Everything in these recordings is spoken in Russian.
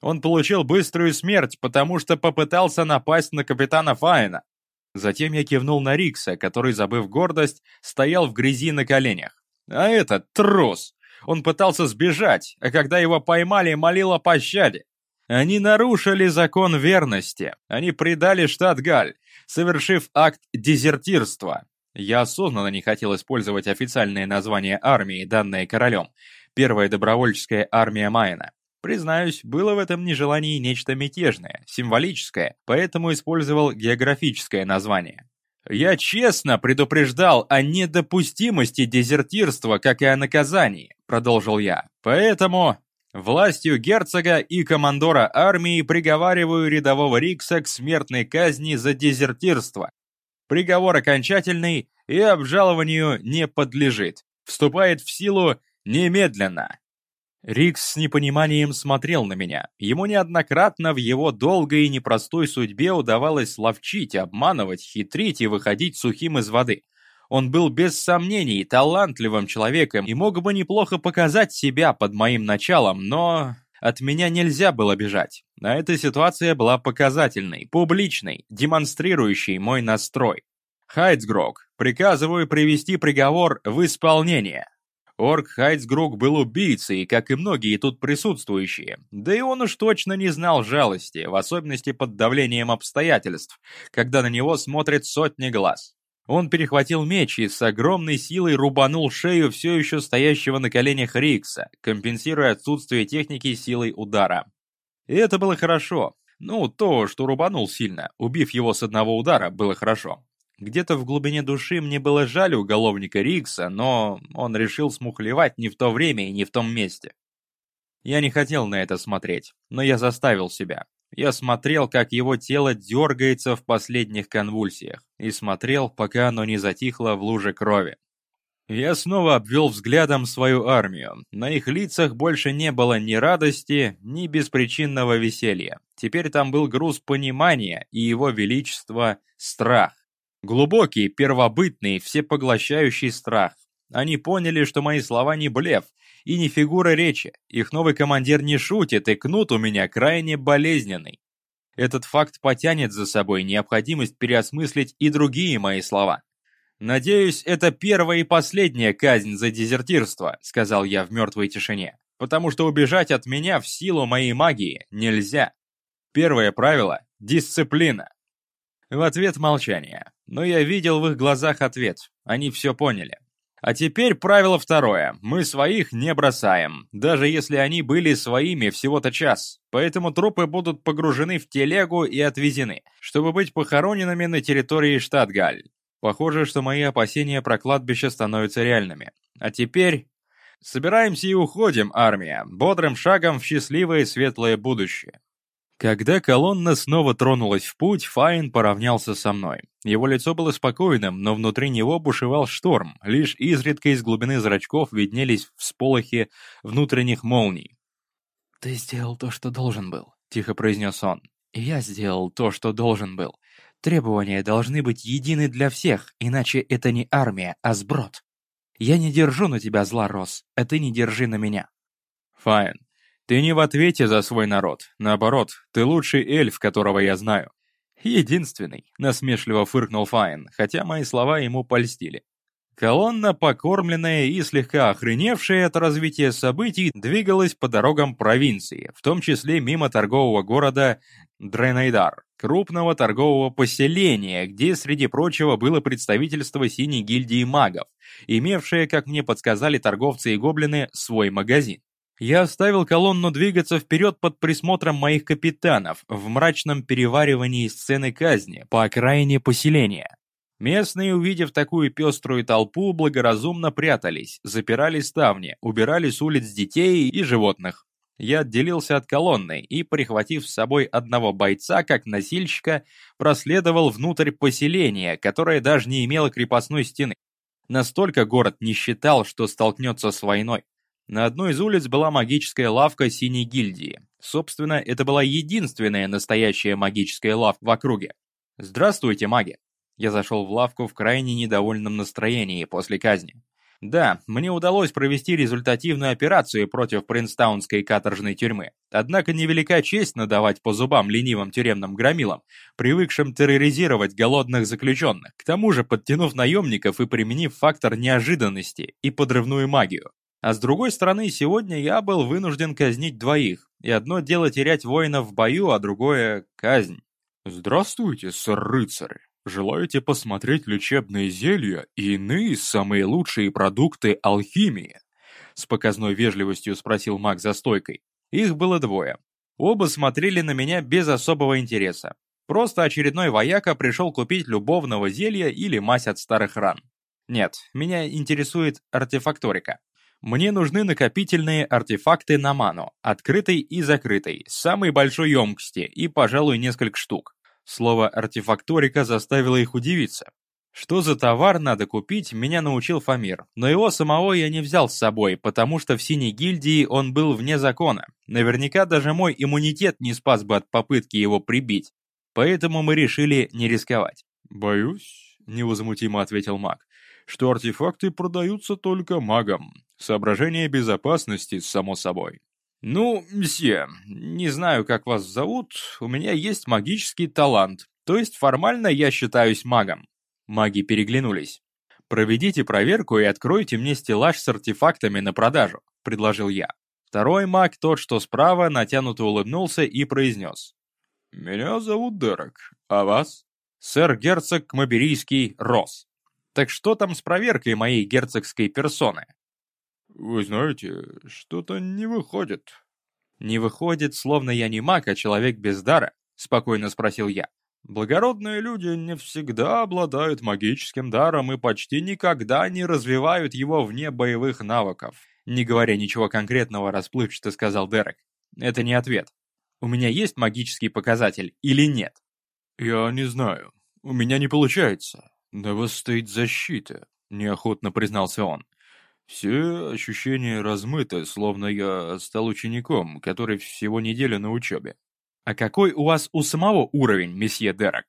Он получил быструю смерть, потому что попытался напасть на капитана Файна. Затем я кивнул на Рикса, который, забыв гордость, стоял в грязи на коленях. А этот трус! Он пытался сбежать, а когда его поймали, молил о пощаде. Они нарушили закон верности. Они предали штат Галь, совершив акт дезертирства. Я осознанно не хотел использовать официальное название армии, данное королем. Первая добровольческая армия Майна. Признаюсь, было в этом нежелании нечто мятежное, символическое, поэтому использовал географическое название. Я честно предупреждал о недопустимости дезертирства, как и о наказании, продолжил я. Поэтому властью герцога и командора армии приговариваю рядового Рикса к смертной казни за дезертирство. Приговор окончательный и обжалованию не подлежит. Вступает в силу немедленно. Рикс с непониманием смотрел на меня. Ему неоднократно в его долгой и непростой судьбе удавалось ловчить, обманывать, хитрить и выходить сухим из воды. Он был без сомнений талантливым человеком и мог бы неплохо показать себя под моим началом, но от меня нельзя было бежать. А эта ситуация была показательной, публичной, демонстрирующей мой настрой. Хайдсгрок, приказываю привести приговор в исполнение. Орк Хайцгрук был убийцей, как и многие тут присутствующие. Да и он уж точно не знал жалости, в особенности под давлением обстоятельств, когда на него смотрят сотни глаз. Он перехватил меч и с огромной силой рубанул шею все еще стоящего на коленях Рикса, компенсируя отсутствие техники силой удара. И это было хорошо. Ну, то, что рубанул сильно, убив его с одного удара, было хорошо. Где-то в глубине души мне было жаль уголовника Рикса, но он решил смухлевать не в то время и не в том месте. Я не хотел на это смотреть, но я заставил себя. Я смотрел, как его тело дергается в последних конвульсиях, и смотрел, пока оно не затихло в луже крови. Я снова обвел взглядом свою армию. На их лицах больше не было ни радости, ни беспричинного веселья. Теперь там был груз понимания и его величество – страх. Глубокий, первобытный, всепоглощающий страх. Они поняли, что мои слова не блеф и не фигура речи. Их новый командир не шутит, и кнут у меня крайне болезненный. Этот факт потянет за собой необходимость переосмыслить и другие мои слова. «Надеюсь, это первая и последняя казнь за дезертирство», — сказал я в мертвой тишине, «потому что убежать от меня в силу моей магии нельзя. Первое правило — дисциплина. В ответ молчание. Но я видел в их глазах ответ. Они все поняли. А теперь правило второе. Мы своих не бросаем, даже если они были своими всего-то час. Поэтому трупы будут погружены в телегу и отвезены, чтобы быть похороненными на территории штат Галь. Похоже, что мои опасения про кладбище становятся реальными. А теперь... Собираемся и уходим, армия, бодрым шагом в счастливое светлое будущее. Когда колонна снова тронулась в путь, Файн поравнялся со мной. Его лицо было спокойным, но внутри него бушевал шторм, лишь изредка из глубины зрачков виднелись всполохи внутренних молний. «Ты сделал то, что должен был», — тихо произнес он. «И я сделал то, что должен был. Требования должны быть едины для всех, иначе это не армия, а сброд. Я не держу на тебя зла, Рос, а ты не держи на меня». «Файн, ты не в ответе за свой народ. Наоборот, ты лучший эльф, которого я знаю. Единственный, насмешливо фыркнул Файн, хотя мои слова ему польстили. Колонна, покормленная и слегка охреневшая от развития событий, двигалась по дорогам провинции, в том числе мимо торгового города Дренайдар, крупного торгового поселения, где, среди прочего, было представительство синей гильдии магов, имевшее, как мне подсказали торговцы и гоблины, свой магазин. Я оставил колонну двигаться вперед под присмотром моих капитанов в мрачном переваривании сцены казни по окраине поселения. Местные, увидев такую пеструю толпу, благоразумно прятались, запирали ставни, убирали с улиц детей и животных. Я отделился от колонны и, прихватив с собой одного бойца, как носильщика, проследовал внутрь поселения, которое даже не имело крепостной стены. Настолько город не считал, что столкнется с войной. На одной из улиц была магическая лавка Синей гильдии. Собственно, это была единственная настоящая магическая лавка в округе. «Здравствуйте, маги!» Я зашел в лавку в крайне недовольном настроении после казни. Да, мне удалось провести результативную операцию против Принстаунской каторжной тюрьмы. Однако невелика честь надавать по зубам ленивым тюремным громилам, привыкшим терроризировать голодных заключенных, к тому же подтянув наемников и применив фактор неожиданности и подрывную магию. А с другой стороны, сегодня я был вынужден казнить двоих, и одно дело терять воинов в бою, а другое — казнь. «Здравствуйте, сэр-рыцари!» Желаете посмотреть лечебные зелья и иные самые лучшие продукты алхимии?» С показной вежливостью спросил маг за стойкой. Их было двое. Оба смотрели на меня без особого интереса. Просто очередной вояка пришел купить любовного зелья или мазь от старых ран. Нет, меня интересует артефакторика. Мне нужны накопительные артефакты на ману, открытой и закрытой, самой большой емкости и, пожалуй, несколько штук. Слово «артефакторика» заставило их удивиться. Что за товар надо купить, меня научил Фамир, но его самого я не взял с собой, потому что в синей гильдии он был вне закона. Наверняка даже мой иммунитет не спас бы от попытки его прибить. Поэтому мы решили не рисковать. «Боюсь», — невозмутимо ответил маг, «что артефакты продаются только магам. Соображение безопасности, само собой». «Ну, мсье, не знаю, как вас зовут, у меня есть магический талант, то есть формально я считаюсь магом». Маги переглянулись. «Проведите проверку и откройте мне стеллаж с артефактами на продажу», — предложил я. Второй маг, тот, что справа, натянуто улыбнулся и произнес. «Меня зовут Дерек, а вас?» «Сэр-герцог Кмаберийский Рос». «Так что там с проверкой моей герцогской персоны?» «Вы знаете, что-то не выходит». «Не выходит, словно я не маг, а человек без дара?» — спокойно спросил я. «Благородные люди не всегда обладают магическим даром и почти никогда не развивают его вне боевых навыков». Не говоря ничего конкретного, расплывчато сказал Дерек. «Это не ответ. У меня есть магический показатель или нет?» «Я не знаю. У меня не получается. На вас стоит защита», — неохотно признался он. Все ощущения размыты, словно я стал учеником, который всего неделю на учебе. А какой у вас у самого уровень, месье Дерек?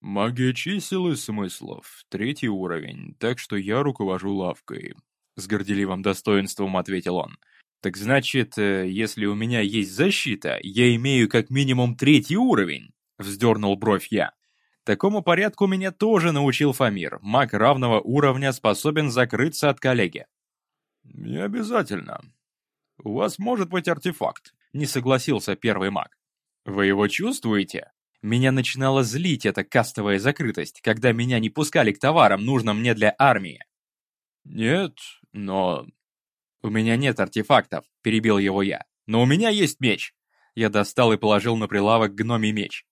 Магия чисел и смыслов, третий уровень, так что я руковожу лавкой. С горделивым достоинством ответил он. Так значит, э, если у меня есть защита, я имею как минимум третий уровень? Вздернул бровь я. Такому порядку меня тоже научил Фамир. Маг равного уровня способен закрыться от коллеги. «Не обязательно. У вас может быть артефакт», — не согласился первый маг. «Вы его чувствуете?» Меня начинала злить эта кастовая закрытость, когда меня не пускали к товарам, нужным мне для армии. «Нет, но...» «У меня нет артефактов», — перебил его я. «Но у меня есть меч». Я достал и положил на прилавок гномий меч.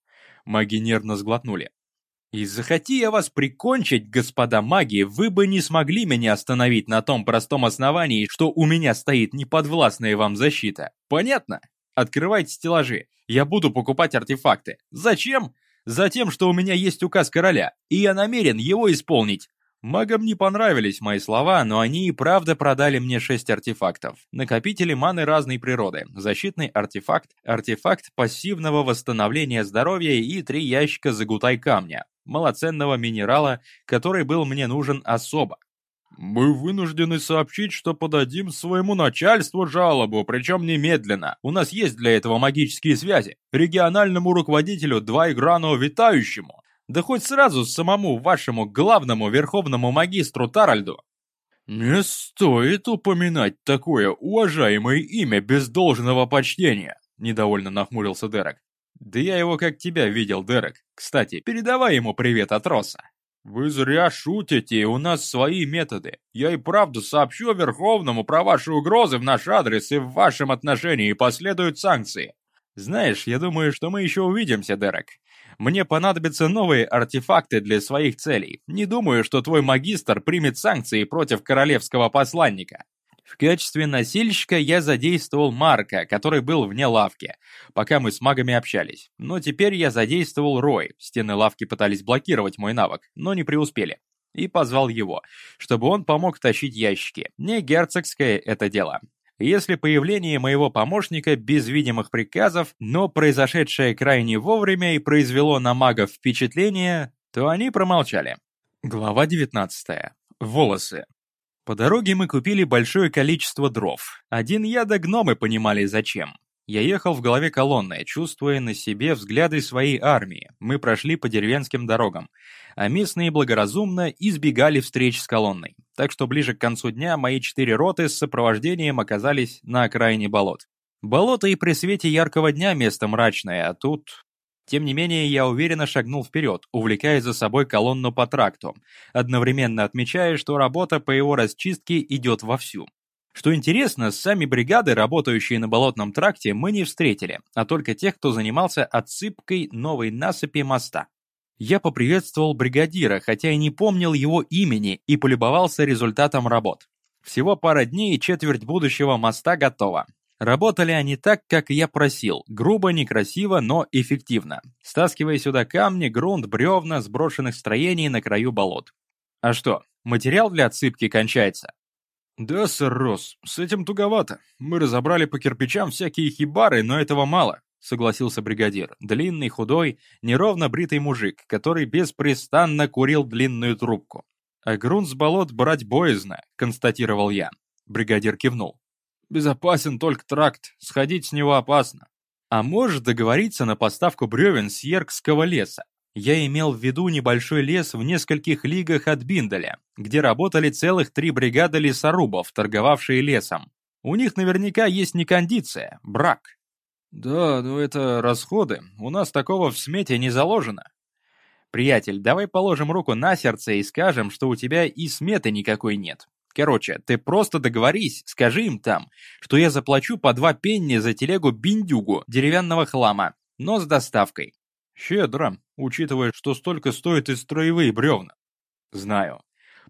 Маги нервно сглотнули. И захоти я вас прикончить, господа маги, вы бы не смогли меня остановить на том простом основании, что у меня стоит неподвластная вам защита. Понятно? Открывайте стеллажи. Я буду покупать артефакты. Зачем? Затем, что у меня есть указ короля, и я намерен его исполнить. Магам не понравились мои слова, но они и правда продали мне шесть артефактов. Накопители маны разной природы, защитный артефакт, артефакт пассивного восстановления здоровья и три ящика загутай камня, малоценного минерала, который был мне нужен особо. «Мы вынуждены сообщить, что подадим своему начальству жалобу, причем немедленно. У нас есть для этого магические связи. Региональному руководителю Двайграну Витающему да хоть сразу самому вашему главному верховному магистру Таральду. Не стоит упоминать такое уважаемое имя без должного почтения, недовольно нахмурился Дерек. Да я его как тебя видел, Дерек. Кстати, передавай ему привет от Роса. Вы зря шутите, у нас свои методы. Я и правда сообщу Верховному про ваши угрозы в наш адрес и в вашем отношении последуют санкции. Знаешь, я думаю, что мы еще увидимся, Дерек. Мне понадобятся новые артефакты для своих целей. Не думаю, что твой магистр примет санкции против королевского посланника. В качестве носильщика я задействовал Марка, который был вне лавки, пока мы с магами общались. Но теперь я задействовал Рой. Стены лавки пытались блокировать мой навык, но не преуспели. И позвал его, чтобы он помог тащить ящики. Не герцогское это дело. Если появление моего помощника без видимых приказов, но произошедшее крайне вовремя и произвело на магов впечатление, то они промолчали. Глава 19. Волосы. По дороге мы купили большое количество дров. Один я да гномы понимали зачем. Я ехал в голове колонны, чувствуя на себе взгляды своей армии. Мы прошли по деревенским дорогам, а местные благоразумно избегали встреч с колонной. Так что ближе к концу дня мои четыре роты с сопровождением оказались на окраине болот. Болото и при свете яркого дня место мрачное, а тут... Тем не менее, я уверенно шагнул вперед, увлекая за собой колонну по тракту, одновременно отмечая, что работа по его расчистке идет вовсю. Что интересно, сами бригады, работающие на болотном тракте, мы не встретили, а только тех, кто занимался отсыпкой новой насыпи моста. Я поприветствовал бригадира, хотя и не помнил его имени, и полюбовался результатом работ. Всего пара дней и четверть будущего моста готова. Работали они так, как я просил, грубо, некрасиво, но эффективно, стаскивая сюда камни, грунт, бревна, сброшенных строений на краю болот. А что, материал для отсыпки кончается? «Да, сэр Росс, с этим туговато. Мы разобрали по кирпичам всякие хибары, но этого мало», — согласился бригадир. Длинный, худой, неровно бритый мужик, который беспрестанно курил длинную трубку. «А грунт с болот брать боязно», — констатировал я. Бригадир кивнул. «Безопасен только тракт, сходить с него опасно. А может договориться на поставку бревен с Еркского леса? Я имел в виду небольшой лес в нескольких лигах от Биндаля, где работали целых три бригады лесорубов, торговавшие лесом. У них наверняка есть не кондиция, брак. Да, но это расходы. У нас такого в смете не заложено. Приятель, давай положим руку на сердце и скажем, что у тебя и сметы никакой нет. Короче, ты просто договорись, скажи им там, что я заплачу по два пенни за телегу биндюгу деревянного хлама, но с доставкой. Щедро, учитывая, что столько стоят и строевые бревна. Знаю.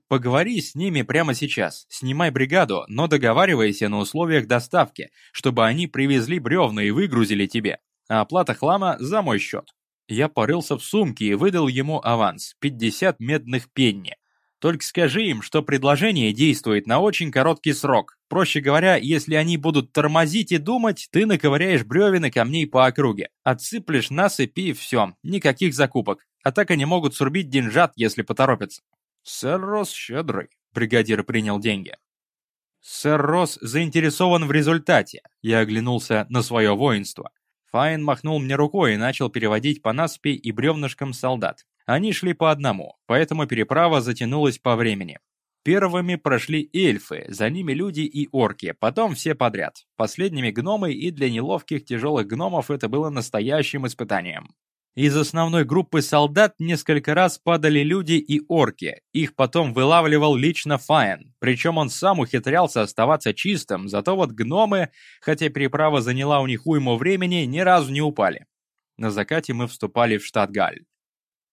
Поговори с ними прямо сейчас, снимай бригаду, но договаривайся на условиях доставки, чтобы они привезли бревна и выгрузили тебе, а оплата хлама за мой счет. Я порылся в сумке и выдал ему аванс, 50 медных пенни. Только скажи им, что предложение действует на очень короткий срок. Проще говоря, если они будут тормозить и думать, ты наковыряешь бревен и камней по округе. Отсыплешь насыпь и все, никаких закупок. А так они могут сурбить деньжат, если поторопятся. Сэр Росс щедрый. Бригадир принял деньги. Сэр Росс заинтересован в результате. Я оглянулся на свое воинство. Файн махнул мне рукой и начал переводить по насыпи и бревнышкам солдат. Они шли по одному, поэтому переправа затянулась по времени. Первыми прошли эльфы, за ними люди и орки, потом все подряд. Последними гномы, и для неловких тяжелых гномов это было настоящим испытанием. Из основной группы солдат несколько раз падали люди и орки, их потом вылавливал лично Файн, причем он сам ухитрялся оставаться чистым, зато вот гномы, хотя переправа заняла у них уйму времени, ни разу не упали. На закате мы вступали в штат Галь.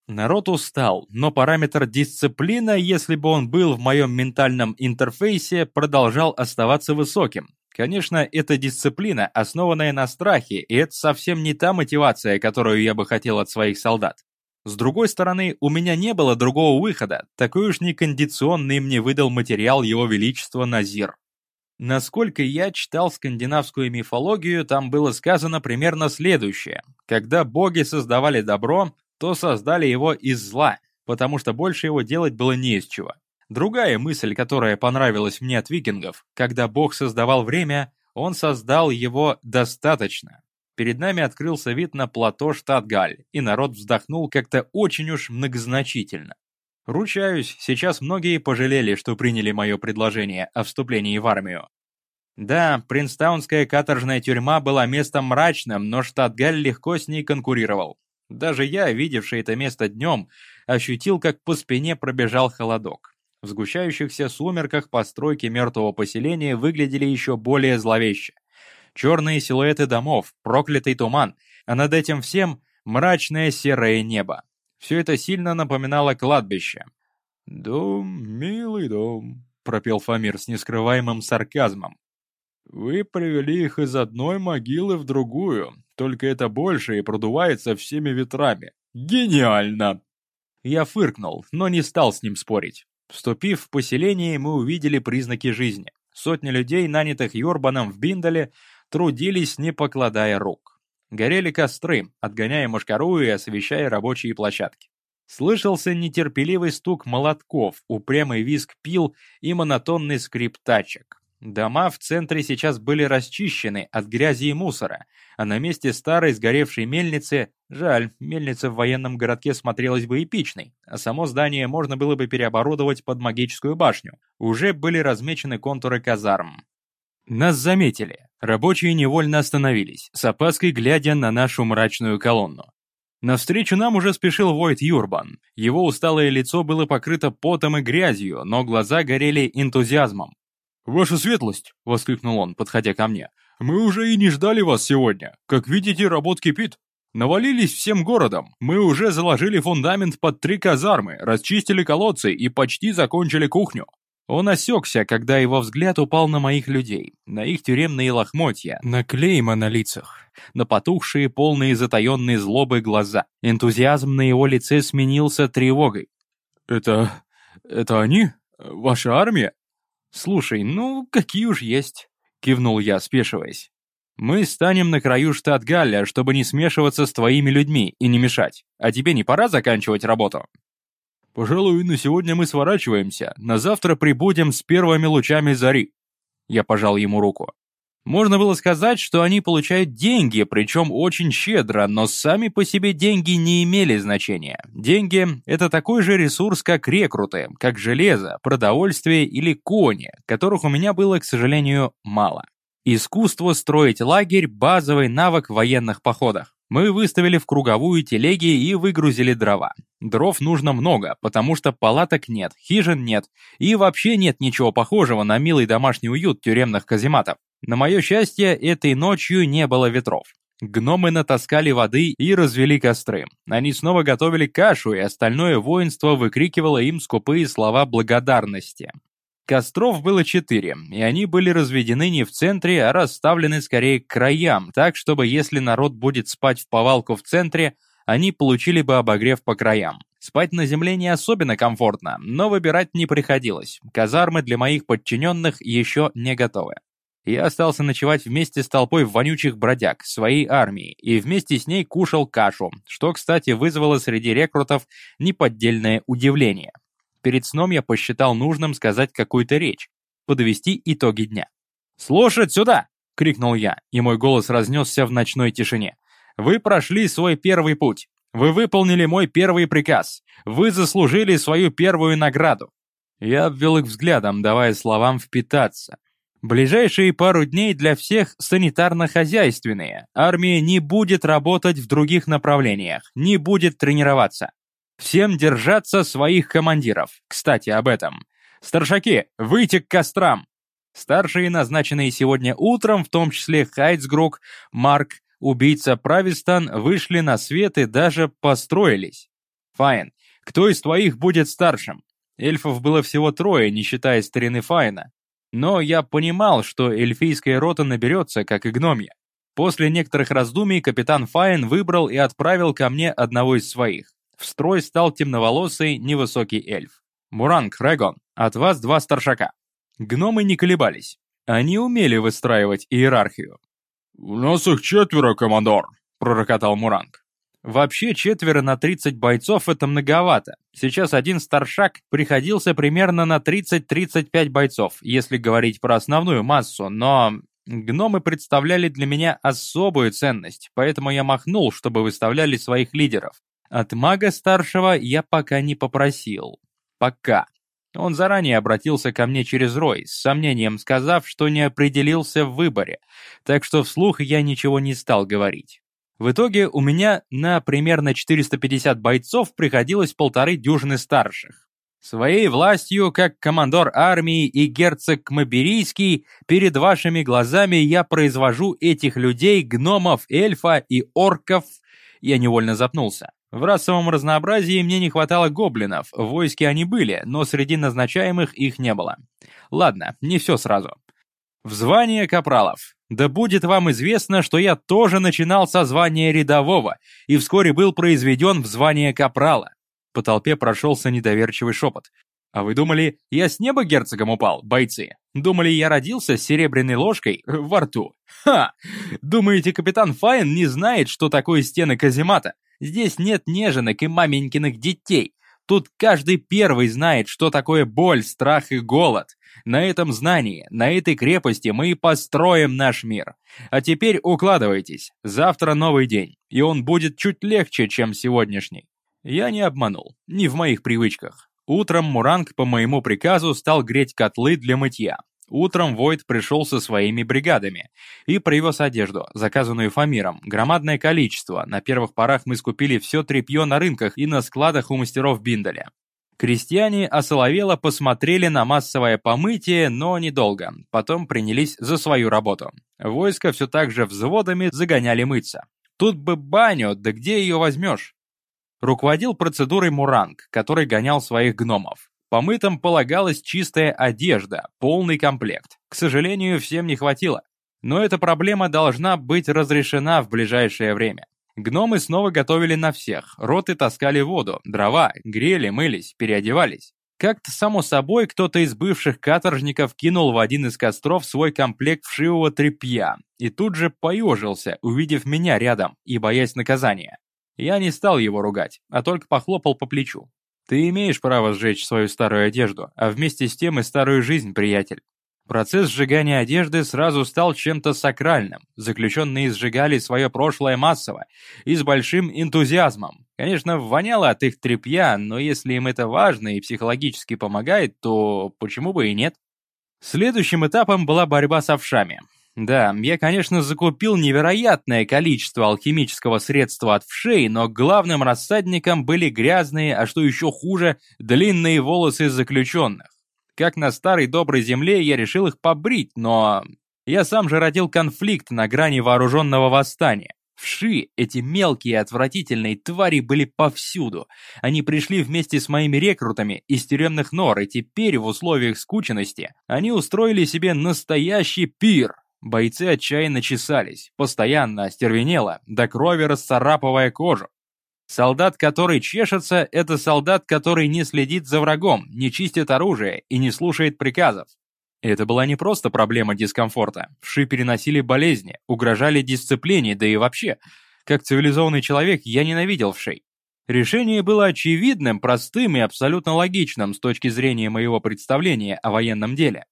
Народ устал, но параметр дисциплина, если бы он был в моем ментальном интерфейсе, продолжал оставаться высоким. Конечно, это дисциплина, основанная на страхе, и это совсем не та мотивация, которую я бы хотел от своих солдат. С другой стороны, у меня не было другого выхода, такой уж некондиционный мне выдал материал Его Величества Назир. Насколько я читал скандинавскую мифологию, там было сказано примерно следующее. Когда боги создавали добро, то создали его из зла, потому что больше его делать было не из чего. Другая мысль, которая понравилась мне от викингов, когда Бог создавал время, он создал его достаточно. Перед нами открылся вид на плато штат Галь, и народ вздохнул как-то очень уж многозначительно. Ручаюсь, сейчас многие пожалели, что приняли мое предложение о вступлении в армию. Да, Принстаунская каторжная тюрьма была местом мрачным, но штат Галь легко с ней конкурировал. Даже я, видевший это место днем, ощутил, как по спине пробежал холодок. В сгущающихся сумерках постройки мертвого поселения выглядели еще более зловеще. Черные силуэты домов, проклятый туман, а над этим всем мрачное серое небо. Все это сильно напоминало кладбище. «Дом, милый дом», — пропел Фамир с нескрываемым сарказмом. «Вы привели их из одной могилы в другую, только это больше и продувается всеми ветрами. Гениально!» Я фыркнул, но не стал с ним спорить. Вступив в поселение, мы увидели признаки жизни. Сотни людей, нанятых Йорбаном в Биндале, трудились, не покладая рук. Горели костры, отгоняя мошкару и освещая рабочие площадки. Слышался нетерпеливый стук молотков, упрямый визг пил и монотонный скрип тачек. Дома в центре сейчас были расчищены от грязи и мусора, а на месте старой сгоревшей мельницы, жаль, мельница в военном городке смотрелась бы эпичной, а само здание можно было бы переоборудовать под магическую башню, уже были размечены контуры казарм. Нас заметили. Рабочие невольно остановились, с опаской глядя на нашу мрачную колонну. Навстречу нам уже спешил Войт Юрбан. Его усталое лицо было покрыто потом и грязью, но глаза горели энтузиазмом. «Ваша светлость!» — воскликнул он, подходя ко мне. «Мы уже и не ждали вас сегодня. Как видите, работ кипит. Навалились всем городом. Мы уже заложили фундамент под три казармы, расчистили колодцы и почти закончили кухню». Он осекся, когда его взгляд упал на моих людей, на их тюремные лохмотья, на клейма на лицах, на потухшие, полные затаенные злобы глаза. Энтузиазм на его лице сменился тревогой. «Это... это они? Ваша армия?» «Слушай, ну, какие уж есть», — кивнул я, спешиваясь. «Мы станем на краю штат Галля, чтобы не смешиваться с твоими людьми и не мешать. А тебе не пора заканчивать работу?» «Пожалуй, на сегодня мы сворачиваемся. На завтра прибудем с первыми лучами зари». Я пожал ему руку. Можно было сказать, что они получают деньги, причем очень щедро, но сами по себе деньги не имели значения. Деньги – это такой же ресурс, как рекруты, как железо, продовольствие или кони, которых у меня было, к сожалению, мало. Искусство строить лагерь – базовый навык в военных походах. Мы выставили в круговую телеги и выгрузили дрова. Дров нужно много, потому что палаток нет, хижин нет, и вообще нет ничего похожего на милый домашний уют тюремных казематов. На мое счастье, этой ночью не было ветров. Гномы натаскали воды и развели костры. Они снова готовили кашу, и остальное воинство выкрикивало им скупые слова благодарности. Костров было четыре, и они были разведены не в центре, а расставлены скорее к краям, так, чтобы если народ будет спать в повалку в центре, они получили бы обогрев по краям. Спать на земле не особенно комфортно, но выбирать не приходилось. Казармы для моих подчиненных еще не готовы. Я остался ночевать вместе с толпой вонючих бродяг, своей армии, и вместе с ней кушал кашу, что, кстати, вызвало среди рекрутов неподдельное удивление. Перед сном я посчитал нужным сказать какую-то речь, подвести итоги дня. «Слушать сюда!» — крикнул я, и мой голос разнесся в ночной тишине. «Вы прошли свой первый путь. Вы выполнили мой первый приказ. Вы заслужили свою первую награду». Я обвел их взглядом, давая словам впитаться. Ближайшие пару дней для всех санитарно-хозяйственные. Армия не будет работать в других направлениях, не будет тренироваться. Всем держаться своих командиров. Кстати, об этом. Старшаки, выйти к кострам. Старшие, назначенные сегодня утром, в том числе Хайцгрук, Марк, убийца Правистан, вышли на свет и даже построились. Файн, кто из твоих будет старшим? Эльфов было всего трое, не считая старины Файна. Но я понимал, что эльфийская рота наберется, как и гномья. После некоторых раздумий капитан Файн выбрал и отправил ко мне одного из своих. В строй стал темноволосый, невысокий эльф. «Муранг, Регон, от вас два старшака». Гномы не колебались. Они умели выстраивать иерархию. «У нас их четверо, командор», — пророкотал Муранг. Вообще четверо на 30 бойцов это многовато. Сейчас один старшак приходился примерно на 30-35 бойцов, если говорить про основную массу, но гномы представляли для меня особую ценность, поэтому я махнул, чтобы выставляли своих лидеров. От мага старшего я пока не попросил. Пока. Он заранее обратился ко мне через Рой, с сомнением сказав, что не определился в выборе, так что вслух я ничего не стал говорить. В итоге у меня на примерно 450 бойцов приходилось полторы дюжины старших. Своей властью, как командор армии и герцог Кмаберийский, перед вашими глазами я произвожу этих людей, гномов, эльфа и орков. Я невольно запнулся. В расовом разнообразии мне не хватало гоблинов, в войске они были, но среди назначаемых их не было. Ладно, не все сразу. В звание капралов. Да будет вам известно, что я тоже начинал со звания рядового и вскоре был произведен в звание капрала. По толпе прошелся недоверчивый шепот. А вы думали, я с неба герцогом упал, бойцы? Думали, я родился с серебряной ложкой во рту? Ха! Думаете, капитан Файн не знает, что такое стены каземата? Здесь нет неженок и маменькиных детей. Тут каждый первый знает, что такое боль, страх и голод. На этом знании, на этой крепости мы и построим наш мир. А теперь укладывайтесь. Завтра новый день, и он будет чуть легче, чем сегодняшний. Я не обманул, не в моих привычках. Утром Муранг по моему приказу стал греть котлы для мытья. Утром Войт пришел со своими бригадами и привез одежду, заказанную Фамиром, громадное количество. На первых порах мы скупили все тряпье на рынках и на складах у мастеров Биндаля. Крестьяне осоловело посмотрели на массовое помытие, но недолго. Потом принялись за свою работу. Войско все так же взводами загоняли мыться. Тут бы баню, да где ее возьмешь? Руководил процедурой Муранг, который гонял своих гномов. Помытым полагалась чистая одежда, полный комплект. К сожалению, всем не хватило. Но эта проблема должна быть разрешена в ближайшее время. Гномы снова готовили на всех, роты таскали воду, дрова, грели, мылись, переодевались. Как-то само собой кто-то из бывших каторжников кинул в один из костров свой комплект вшивого тряпья и тут же поежился, увидев меня рядом и боясь наказания. Я не стал его ругать, а только похлопал по плечу. Ты имеешь право сжечь свою старую одежду, а вместе с тем и старую жизнь, приятель. Процесс сжигания одежды сразу стал чем-то сакральным. Заключенные сжигали свое прошлое массово и с большим энтузиазмом. Конечно, воняло от их тряпья, но если им это важно и психологически помогает, то почему бы и нет? Следующим этапом была борьба с овшами. Да, я, конечно, закупил невероятное количество алхимического средства от вшей, но главным рассадником были грязные, а что еще хуже, длинные волосы заключенных. Как на старой доброй земле я решил их побрить, но... Я сам же родил конфликт на грани вооруженного восстания. Вши, эти мелкие отвратительные твари были повсюду. Они пришли вместе с моими рекрутами из тюремных нор, и теперь в условиях скученности они устроили себе настоящий пир. Бойцы отчаянно чесались, постоянно остервенело, до крови расцарапывая кожу. Солдат, который чешется, это солдат, который не следит за врагом, не чистит оружие и не слушает приказов. Это была не просто проблема дискомфорта. Вши переносили болезни, угрожали дисциплине, да и вообще. Как цивилизованный человек, я ненавидел вшей. Решение было очевидным, простым и абсолютно логичным с точки зрения моего представления о военном деле.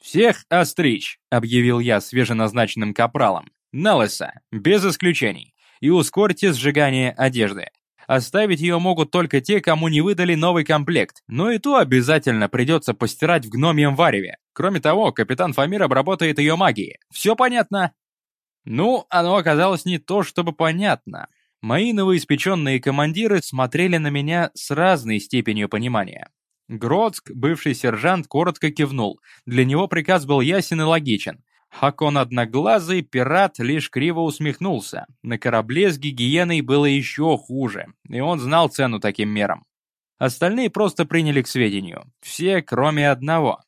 «Всех остричь!» — объявил я свеженазначенным капралом. «На лыса, без исключений. И ускорьте сжигание одежды. Оставить ее могут только те, кому не выдали новый комплект, но и то обязательно придется постирать в гномьем вареве. Кроме того, капитан Фамир обработает ее магией. Все понятно?» Ну, оно оказалось не то, чтобы понятно. Мои новоиспеченные командиры смотрели на меня с разной степенью понимания. Гродск, бывший сержант, коротко кивнул. Для него приказ был ясен и логичен. Хакон Одноглазый, пират, лишь криво усмехнулся. На корабле с гигиеной было еще хуже, и он знал цену таким мерам. Остальные просто приняли к сведению. Все, кроме одного.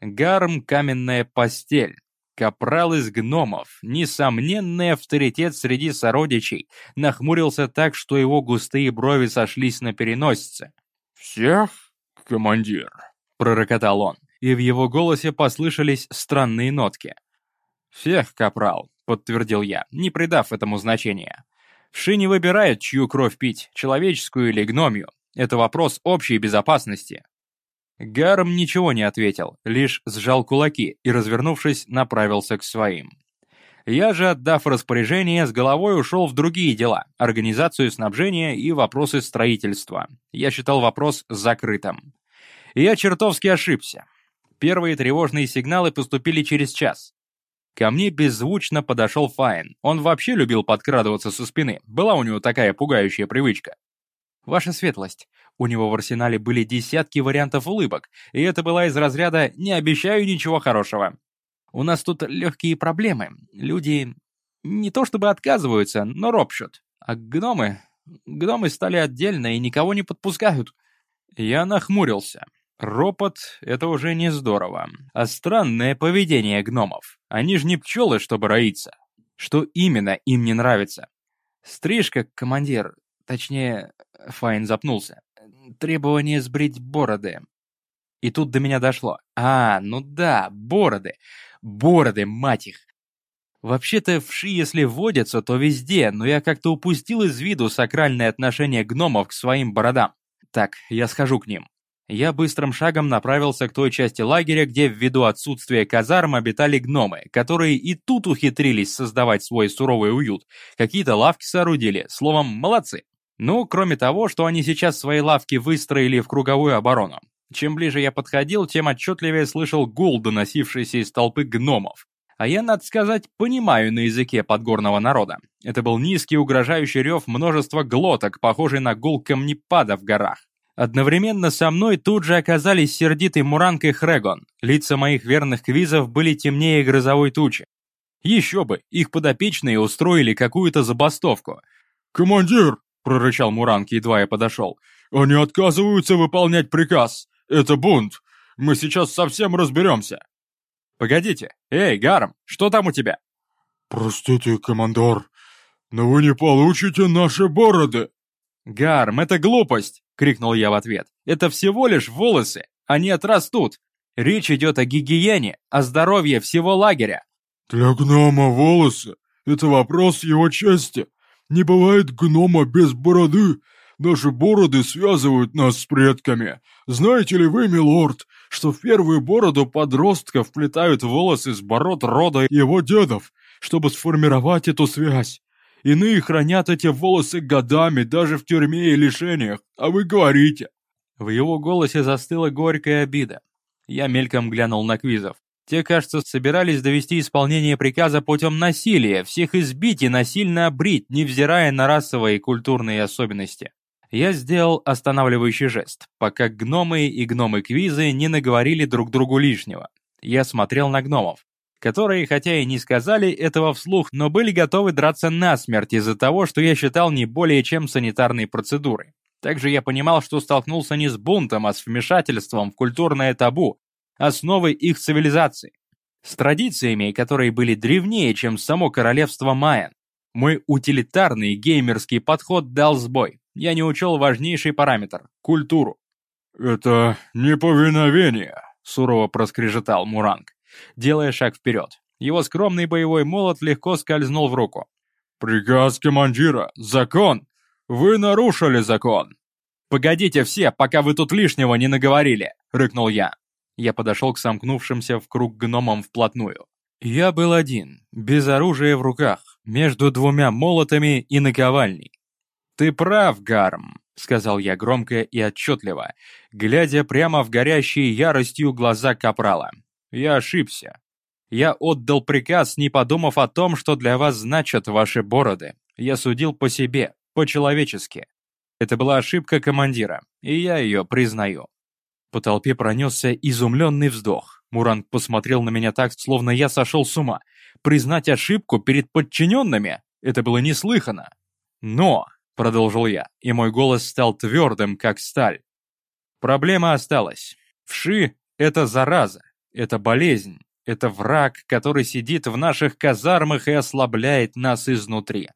Гарм каменная постель. Капрал из гномов, несомненный авторитет среди сородичей, нахмурился так, что его густые брови сошлись на переносице. «Всех командир», — пророкотал он, и в его голосе послышались странные нотки. «Всех, капрал», — подтвердил я, не придав этому значения. Вши не выбирают, чью кровь пить, человеческую или гномью. Это вопрос общей безопасности. Гарм ничего не ответил, лишь сжал кулаки и, развернувшись, направился к своим. Я же, отдав распоряжение, с головой ушел в другие дела, организацию снабжения и вопросы строительства. Я считал вопрос закрытым. Я чертовски ошибся. Первые тревожные сигналы поступили через час. Ко мне беззвучно подошел Файн. Он вообще любил подкрадываться со спины. Была у него такая пугающая привычка. «Ваша светлость, у него в арсенале были десятки вариантов улыбок, и это была из разряда «не обещаю ничего хорошего». У нас тут легкие проблемы. Люди не то чтобы отказываются, но ропщут. А гномы... Гномы стали отдельно и никого не подпускают. Я нахмурился. Ропот — это уже не здорово. А странное поведение гномов. Они же не пчелы, чтобы роиться. Что именно им не нравится? Стрижка, командир. Точнее, Файн запнулся. Требование сбрить бороды. И тут до меня дошло. А, ну да, бороды. Бороды, мать их! Вообще-то вши, если вводятся, то везде, но я как-то упустил из виду сакральное отношение гномов к своим бородам. Так, я схожу к ним. Я быстрым шагом направился к той части лагеря, где ввиду отсутствия казарм обитали гномы, которые и тут ухитрились создавать свой суровый уют. Какие-то лавки соорудили, словом, молодцы. Ну, кроме того, что они сейчас свои лавки выстроили в круговую оборону. Чем ближе я подходил, тем отчетливее слышал гул, доносившийся из толпы гномов. А я, надо сказать, понимаю на языке подгорного народа. Это был низкий угрожающий рев множества глоток, похожий на гул камнепада в горах. Одновременно со мной тут же оказались сердитый Муранг и Хрегон. Лица моих верных квизов были темнее грозовой тучи. Еще бы, их подопечные устроили какую-то забастовку. «Командир!» — прорычал Муранг, едва я подошел. «Они отказываются выполнять приказ. Это бунт. Мы сейчас совсем разберемся». «Погодите! Эй, Гарм, что там у тебя?» «Простите, командор, но вы не получите наши бороды!» «Гарм, это глупость!» — крикнул я в ответ. «Это всего лишь волосы, они отрастут. Речь идет о гигиене, о здоровье всего лагеря». «Для гнома волосы — это вопрос его чести. Не бывает гнома без бороды. Наши бороды связывают нас с предками. Знаете ли вы, милорд, что в первую бороду подростка вплетают волосы с бород рода его дедов, чтобы сформировать эту связь? Иные хранят эти волосы годами, даже в тюрьме и лишениях, а вы говорите». В его голосе застыла горькая обида. Я мельком глянул на квизов. Те, кажется, собирались довести исполнение приказа путем насилия, всех избить и насильно обрить, невзирая на расовые и культурные особенности. Я сделал останавливающий жест, пока гномы и гномы-квизы не наговорили друг другу лишнего. Я смотрел на гномов, которые, хотя и не сказали этого вслух, но были готовы драться насмерть из-за того, что я считал не более чем санитарной процедурой. Также я понимал, что столкнулся не с бунтом, а с вмешательством в культурное табу, основы их цивилизации. С традициями, которые были древнее, чем само королевство Майен. Мой утилитарный геймерский подход дал сбой я не учел важнейший параметр — культуру. «Это неповиновение», — сурово проскрежетал Муранг, делая шаг вперед. Его скромный боевой молот легко скользнул в руку. «Приказ командира! Закон! Вы нарушили закон!» «Погодите все, пока вы тут лишнего не наговорили!» — рыкнул я. Я подошел к сомкнувшимся в круг гномам вплотную. Я был один, без оружия в руках, между двумя молотами и наковальней. «Ты прав, Гарм», — сказал я громко и отчетливо, глядя прямо в горящие яростью глаза Капрала. «Я ошибся. Я отдал приказ, не подумав о том, что для вас значат ваши бороды. Я судил по себе, по-человечески. Это была ошибка командира, и я ее признаю». По толпе пронесся изумленный вздох. Муранг посмотрел на меня так, словно я сошел с ума. Признать ошибку перед подчиненными — это было неслыханно. Но — продолжил я, и мой голос стал твердым, как сталь. Проблема осталась. Вши — это зараза, это болезнь, это враг, который сидит в наших казармах и ослабляет нас изнутри.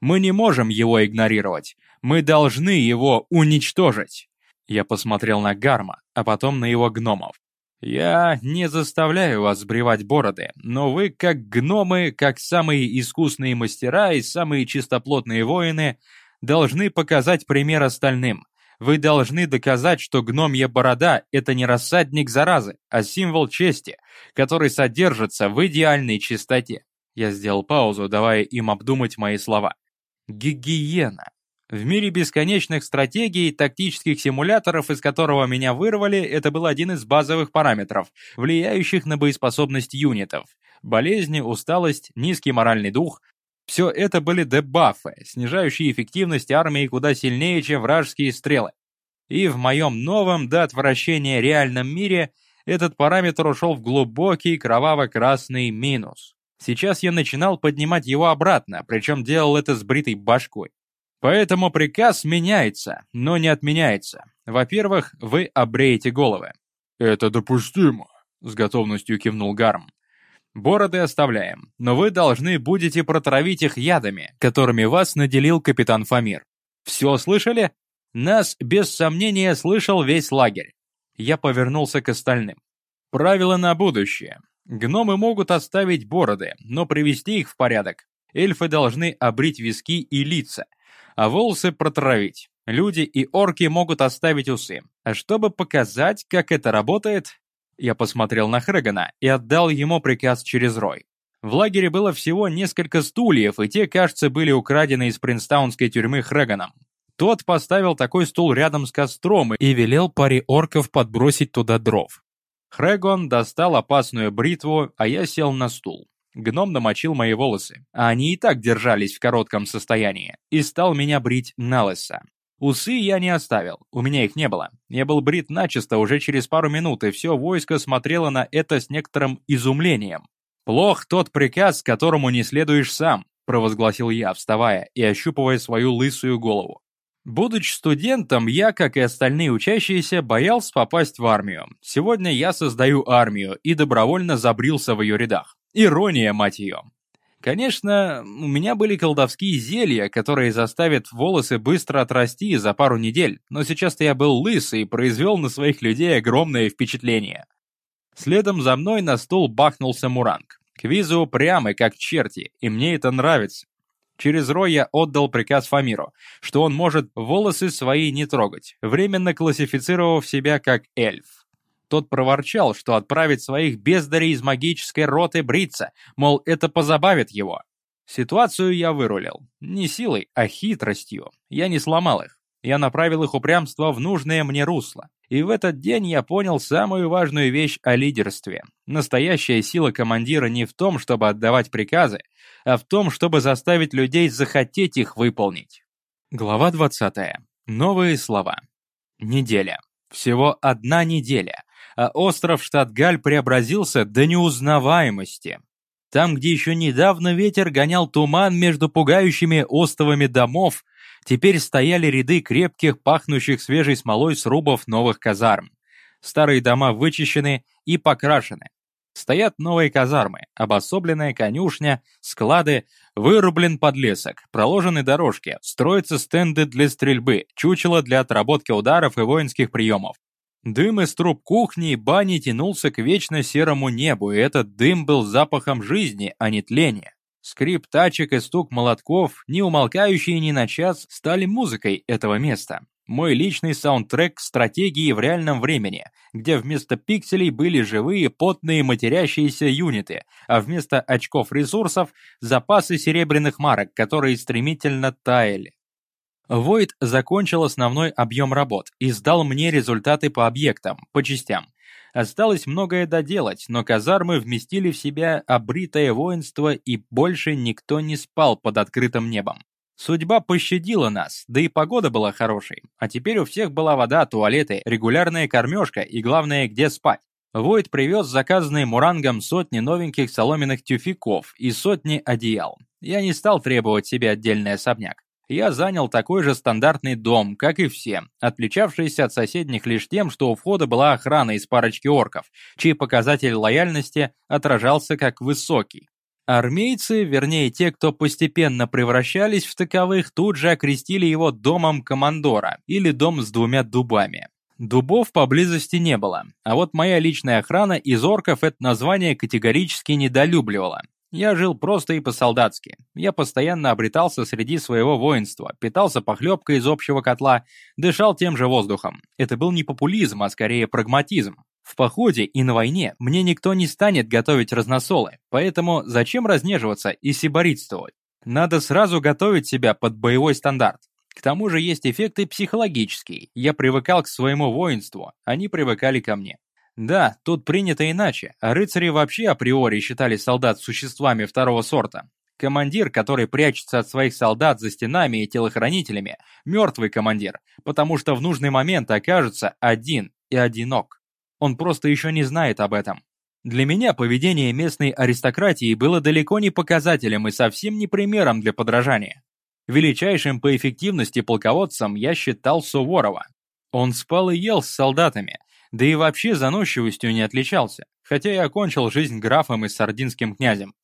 Мы не можем его игнорировать, мы должны его уничтожить. Я посмотрел на Гарма, а потом на его гномов. Я не заставляю вас сбривать бороды, но вы, как гномы, как самые искусные мастера и самые чистоплотные воины, должны показать пример остальным. Вы должны доказать, что гномья борода – это не рассадник заразы, а символ чести, который содержится в идеальной чистоте. Я сделал паузу, давая им обдумать мои слова. Гигиена. В мире бесконечных стратегий тактических симуляторов, из которого меня вырвали, это был один из базовых параметров, влияющих на боеспособность юнитов. Болезни, усталость, низкий моральный дух, все это были дебафы, снижающие эффективность армии куда сильнее, чем вражеские стрелы. И в моем новом до отвращения реальном мире этот параметр ушел в глубокий кроваво-красный минус. Сейчас я начинал поднимать его обратно, причем делал это с бритой башкой. Поэтому приказ меняется, но не отменяется. Во-первых, вы обреете головы. «Это допустимо», — с готовностью кивнул Гарм. Бороды оставляем, но вы должны будете протравить их ядами, которыми вас наделил капитан Фамир. Все слышали? Нас, без сомнения, слышал весь лагерь. Я повернулся к остальным. Правило на будущее. Гномы могут оставить бороды, но привести их в порядок. Эльфы должны обрить виски и лица, а волосы протравить. Люди и орки могут оставить усы. А чтобы показать, как это работает, я посмотрел на Хрегана и отдал ему приказ через рой. В лагере было всего несколько стульев, и те, кажется, были украдены из принстаунской тюрьмы Хреганом. Тот поставил такой стул рядом с костром и велел паре орков подбросить туда дров. Хрегон достал опасную бритву, а я сел на стул. Гном намочил мои волосы, а они и так держались в коротком состоянии, и стал меня брить на лысо. Усы я не оставил, у меня их не было. Я был брит начисто уже через пару минут, и все войско смотрело на это с некоторым изумлением. «Плох тот приказ, которому не следуешь сам», провозгласил я, вставая и ощупывая свою лысую голову. Будучи студентом, я, как и остальные учащиеся, боялся попасть в армию. Сегодня я создаю армию и добровольно забрился в ее рядах. Ирония, мать ее. Конечно, у меня были колдовские зелья, которые заставят волосы быстро отрасти за пару недель, но сейчас-то я был лысый и произвел на своих людей огромное впечатление. Следом за мной на стол бахнулся Муранг. Квизы упрямы, как черти, и мне это нравится. Через Рой я отдал приказ Фамиру, что он может волосы свои не трогать, временно классифицировав себя как эльф. Тот проворчал, что отправит своих бездарей из магической роты бриться, мол, это позабавит его. Ситуацию я вырулил. Не силой, а хитростью. Я не сломал их. Я направил их упрямство в нужное мне русло. И в этот день я понял самую важную вещь о лидерстве. Настоящая сила командира не в том, чтобы отдавать приказы, а в том, чтобы заставить людей захотеть их выполнить. Глава 20. Новые слова. Неделя. Всего одна неделя, а остров Штатгаль преобразился до неузнаваемости. Там, где еще недавно ветер гонял туман между пугающими остовами домов, теперь стояли ряды крепких, пахнущих свежей смолой срубов новых казарм. Старые дома вычищены и покрашены. Стоят новые казармы, обособленная конюшня, склады, вырублен подлесок, проложены дорожки, строятся стенды для стрельбы, чучело для отработки ударов и воинских приемов. Дым из труб кухни и бани тянулся к вечно серому небу, и этот дым был запахом жизни, а не тления. Скрип тачек и стук молотков, не умолкающие ни на час, стали музыкой этого места. Мой личный саундтрек стратегии в реальном времени, где вместо пикселей были живые, потные, матерящиеся юниты, а вместо очков ресурсов – запасы серебряных марок, которые стремительно таяли. Войд закончил основной объем работ и сдал мне результаты по объектам, по частям. Осталось многое доделать, но казармы вместили в себя обритое воинство и больше никто не спал под открытым небом. Судьба пощадила нас, да и погода была хорошей. А теперь у всех была вода, туалеты, регулярная кормежка и, главное, где спать. Войд привез заказанные Мурангом сотни новеньких соломенных тюфяков и сотни одеял. Я не стал требовать себе отдельный особняк я занял такой же стандартный дом, как и все, отличавшийся от соседних лишь тем, что у входа была охрана из парочки орков, чей показатель лояльности отражался как высокий. Армейцы, вернее те, кто постепенно превращались в таковых, тут же окрестили его домом командора или дом с двумя дубами. Дубов поблизости не было, а вот моя личная охрана из орков это название категорически недолюбливала. Я жил просто и по-солдатски. Я постоянно обретался среди своего воинства, питался похлебкой из общего котла, дышал тем же воздухом. Это был не популизм, а скорее прагматизм. В походе и на войне мне никто не станет готовить разносолы, поэтому зачем разнеживаться и сиборитствовать? Надо сразу готовить себя под боевой стандарт. К тому же есть эффекты психологические. Я привыкал к своему воинству, они привыкали ко мне. Да, тут принято иначе, рыцари вообще априори считали солдат существами второго сорта. Командир, который прячется от своих солдат за стенами и телохранителями, мертвый командир, потому что в нужный момент окажется один и одинок. Он просто еще не знает об этом. Для меня поведение местной аристократии было далеко не показателем и совсем не примером для подражания. Величайшим по эффективности полководцем я считал Суворова. Он спал и ел с солдатами, да и вообще заносчивостью не отличался, хотя и окончил жизнь графом и сардинским князем.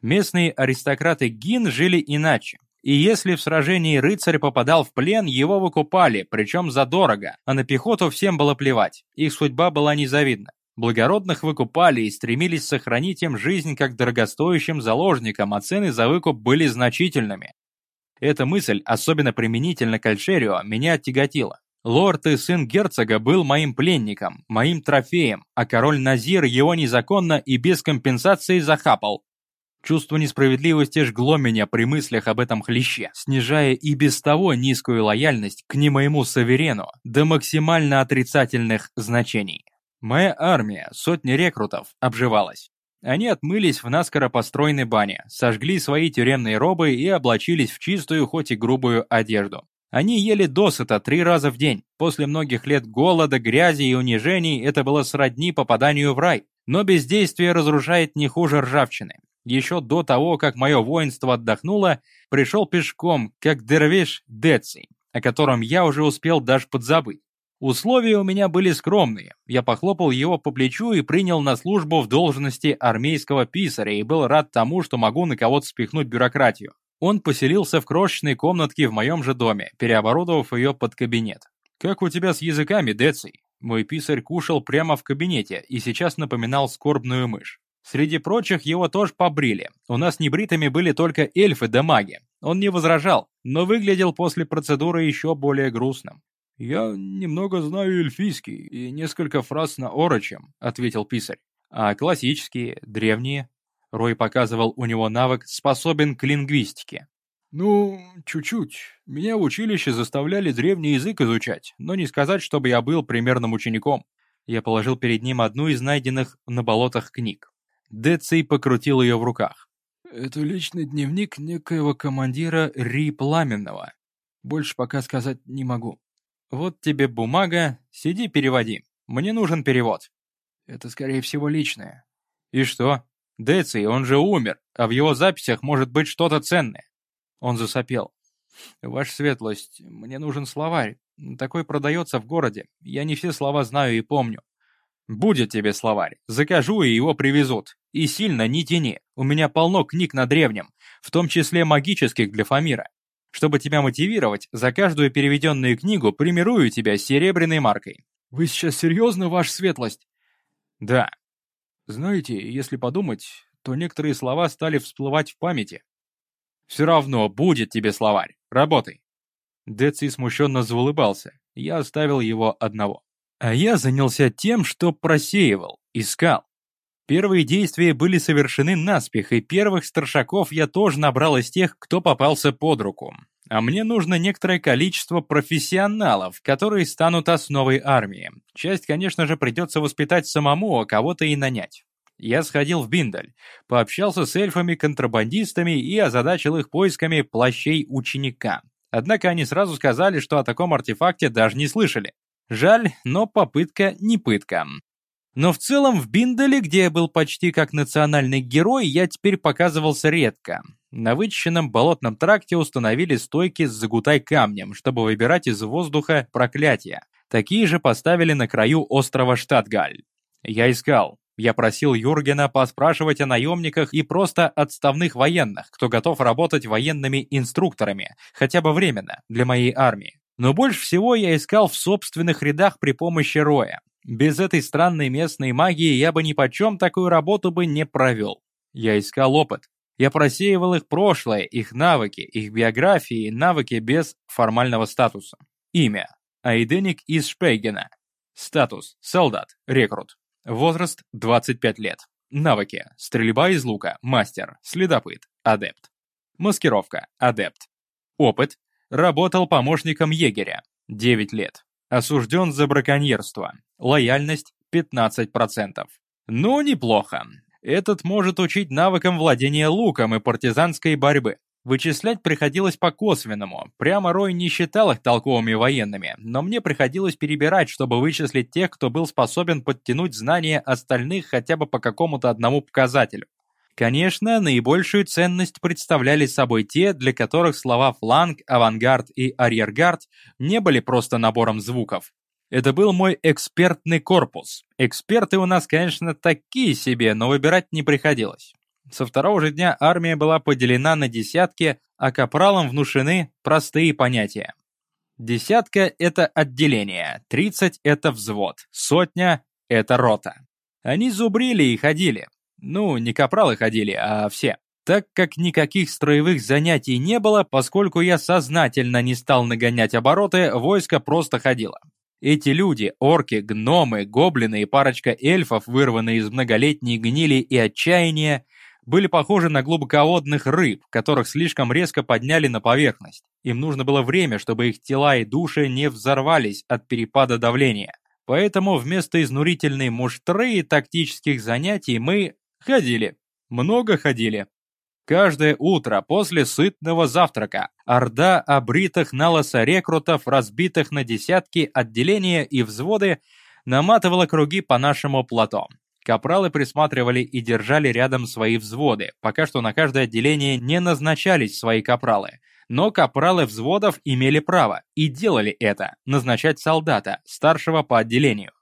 Местные аристократы Гин жили иначе. И если в сражении рыцарь попадал в плен, его выкупали, причем задорого, а на пехоту всем было плевать, их судьба была незавидна. Благородных выкупали и стремились сохранить им жизнь как дорогостоящим заложникам, а цены за выкуп были значительными. Эта мысль, особенно применительно к Альшерио, меня тяготила. Лорд и сын герцога был моим пленником, моим трофеем, а король Назир его незаконно и без компенсации захапал. Чувство несправедливости жгло меня при мыслях об этом хлеще, снижая и без того низкую лояльность к не моему суверену до максимально отрицательных значений. Моя армия, сотни рекрутов, обживалась. Они отмылись в наскоро построенной бане, сожгли свои тюремные робы и облачились в чистую, хоть и грубую одежду. Они ели досыта три раза в день. После многих лет голода, грязи и унижений это было сродни попаданию в рай. Но бездействие разрушает не хуже ржавчины. Еще до того, как мое воинство отдохнуло, пришел пешком, как дервиш Деций, о котором я уже успел даже подзабыть. Условия у меня были скромные. Я похлопал его по плечу и принял на службу в должности армейского писаря и был рад тому, что могу на кого-то спихнуть бюрократию. Он поселился в крошечной комнатке в моем же доме, переоборудовав ее под кабинет. «Как у тебя с языками, Деций?» Мой писарь кушал прямо в кабинете и сейчас напоминал скорбную мышь. Среди прочих его тоже побрили. У нас небритыми были только эльфы да маги. Он не возражал, но выглядел после процедуры еще более грустным. «Я немного знаю эльфийский и несколько фраз на орочем», — ответил писарь. «А классические, древние?» Рой показывал у него навык «способен к лингвистике». «Ну, чуть-чуть. Меня в училище заставляли древний язык изучать, но не сказать, чтобы я был примерным учеником». Я положил перед ним одну из найденных на болотах книг. Деций покрутил ее в руках. «Это личный дневник некоего командира Ри Пламенного. Больше пока сказать не могу. Вот тебе бумага, сиди переводи. Мне нужен перевод». «Это, скорее всего, личное». «И что? Деций, он же умер, а в его записях может быть что-то ценное». Он засопел. «Ваша светлость, мне нужен словарь. Такой продается в городе. Я не все слова знаю и помню. «Будет тебе словарь. Закажу, и его привезут. И сильно не тяни. У меня полно книг на древнем, в том числе магических для Фамира. Чтобы тебя мотивировать, за каждую переведенную книгу примирую тебя серебряной маркой». «Вы сейчас серьезно, ваша светлость?» «Да. Знаете, если подумать, то некоторые слова стали всплывать в памяти. Все равно будет тебе словарь. Работай». Деци смущенно заулыбался. Я оставил его одного. А я занялся тем, что просеивал, искал. Первые действия были совершены наспех, и первых старшаков я тоже набрал из тех, кто попался под руку. А мне нужно некоторое количество профессионалов, которые станут основой армии. Часть, конечно же, придется воспитать самому, а кого-то и нанять. Я сходил в Биндаль, пообщался с эльфами-контрабандистами и озадачил их поисками плащей ученика. Однако они сразу сказали, что о таком артефакте даже не слышали. Жаль, но попытка не пытка. Но в целом в Бинделе, где я был почти как национальный герой, я теперь показывался редко. На вычищенном болотном тракте установили стойки с загутай камнем, чтобы выбирать из воздуха проклятия. Такие же поставили на краю острова Штатгаль. Я искал. Я просил Юргена поспрашивать о наемниках и просто отставных военных, кто готов работать военными инструкторами, хотя бы временно, для моей армии. Но больше всего я искал в собственных рядах при помощи Роя. Без этой странной местной магии я бы ни почем такую работу бы не провел. Я искал опыт. Я просеивал их прошлое, их навыки, их биографии, навыки без формального статуса. Имя. Айденик из Шпейгена. Статус. Солдат. Рекрут. Возраст 25 лет. Навыки. Стрельба из лука. Мастер. Следопыт. Адепт. Маскировка. Адепт. Опыт. Работал помощником егеря. 9 лет. Осужден за браконьерство. Лояльность 15%. Ну, неплохо. Этот может учить навыкам владения луком и партизанской борьбы. Вычислять приходилось по косвенному. Прямо Рой не считал их толковыми военными, но мне приходилось перебирать, чтобы вычислить тех, кто был способен подтянуть знания остальных хотя бы по какому-то одному показателю. Конечно, наибольшую ценность представляли собой те, для которых слова «фланг», «авангард» и «арьергард» не были просто набором звуков. Это был мой экспертный корпус. Эксперты у нас, конечно, такие себе, но выбирать не приходилось. Со второго же дня армия была поделена на десятки, а капралам внушены простые понятия. Десятка – это отделение, тридцать – это взвод, сотня – это рота. Они зубрили и ходили. Ну, не капралы ходили, а все. Так как никаких строевых занятий не было, поскольку я сознательно не стал нагонять обороты, войско просто ходило. Эти люди, орки, гномы, гоблины и парочка эльфов, вырванные из многолетней гнили и отчаяния, были похожи на глубоководных рыб, которых слишком резко подняли на поверхность. Им нужно было время, чтобы их тела и души не взорвались от перепада давления. Поэтому вместо изнурительной муштры и тактических занятий мы ходили. Много ходили. Каждое утро после сытного завтрака орда обритых на лосо рекрутов, разбитых на десятки отделения и взводы, наматывала круги по нашему плато. Капралы присматривали и держали рядом свои взводы, пока что на каждое отделение не назначались свои капралы. Но капралы взводов имели право, и делали это, назначать солдата, старшего по отделению.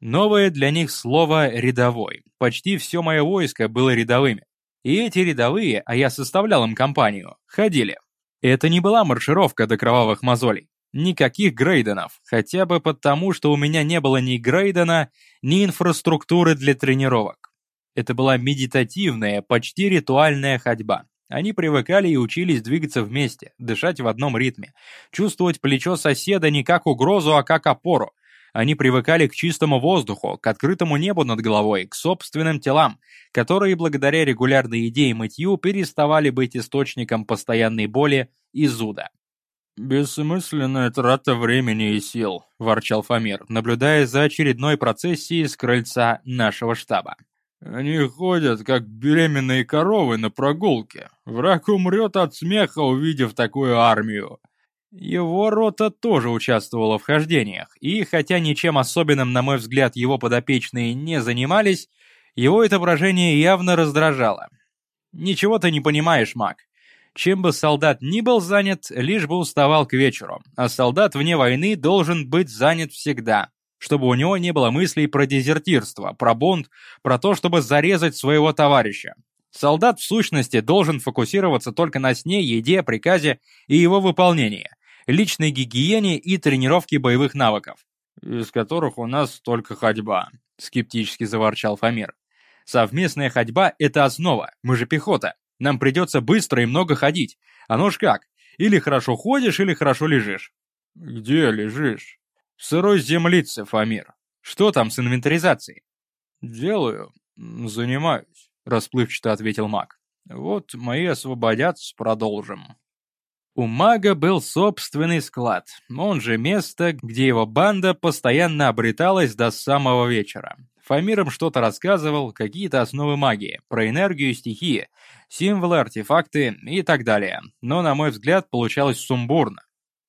Новое для них слово «рядовой». Почти все мое войско было рядовыми. И эти рядовые, а я составлял им компанию, ходили. Это не была маршировка до кровавых мозолей. Никаких грейденов, хотя бы потому, что у меня не было ни грейдена, ни инфраструктуры для тренировок. Это была медитативная, почти ритуальная ходьба. Они привыкали и учились двигаться вместе, дышать в одном ритме, чувствовать плечо соседа не как угрозу, а как опору, они привыкали к чистому воздуху, к открытому небу над головой, к собственным телам, которые благодаря регулярной еде и мытью переставали быть источником постоянной боли и зуда. «Бессмысленная трата времени и сил», – ворчал Фамир, наблюдая за очередной процессией с крыльца нашего штаба. «Они ходят, как беременные коровы на прогулке. Враг умрет от смеха, увидев такую армию. Его рота тоже участвовала в хождениях, и хотя ничем особенным, на мой взгляд, его подопечные не занимались, его отображение явно раздражало. Ничего ты не понимаешь, маг. Чем бы солдат ни был занят, лишь бы уставал к вечеру, а солдат вне войны должен быть занят всегда, чтобы у него не было мыслей про дезертирство, про бунт, про то, чтобы зарезать своего товарища. Солдат в сущности должен фокусироваться только на сне, еде, приказе и его выполнении, личной гигиене и тренировке боевых навыков. «Из которых у нас только ходьба», — скептически заворчал Фамир. «Совместная ходьба — это основа, мы же пехота. Нам придется быстро и много ходить. Оно ж как, или хорошо ходишь, или хорошо лежишь». «Где лежишь?» «В сырой землице, Фамир. Что там с инвентаризацией?» «Делаю, занимаюсь», — расплывчато ответил маг. «Вот мои освободятся, продолжим». У мага был собственный склад, он же место, где его банда постоянно обреталась до самого вечера. Фамирам что-то рассказывал, какие-то основы магии, про энергию, стихии, символы, артефакты и так далее. Но, на мой взгляд, получалось сумбурно.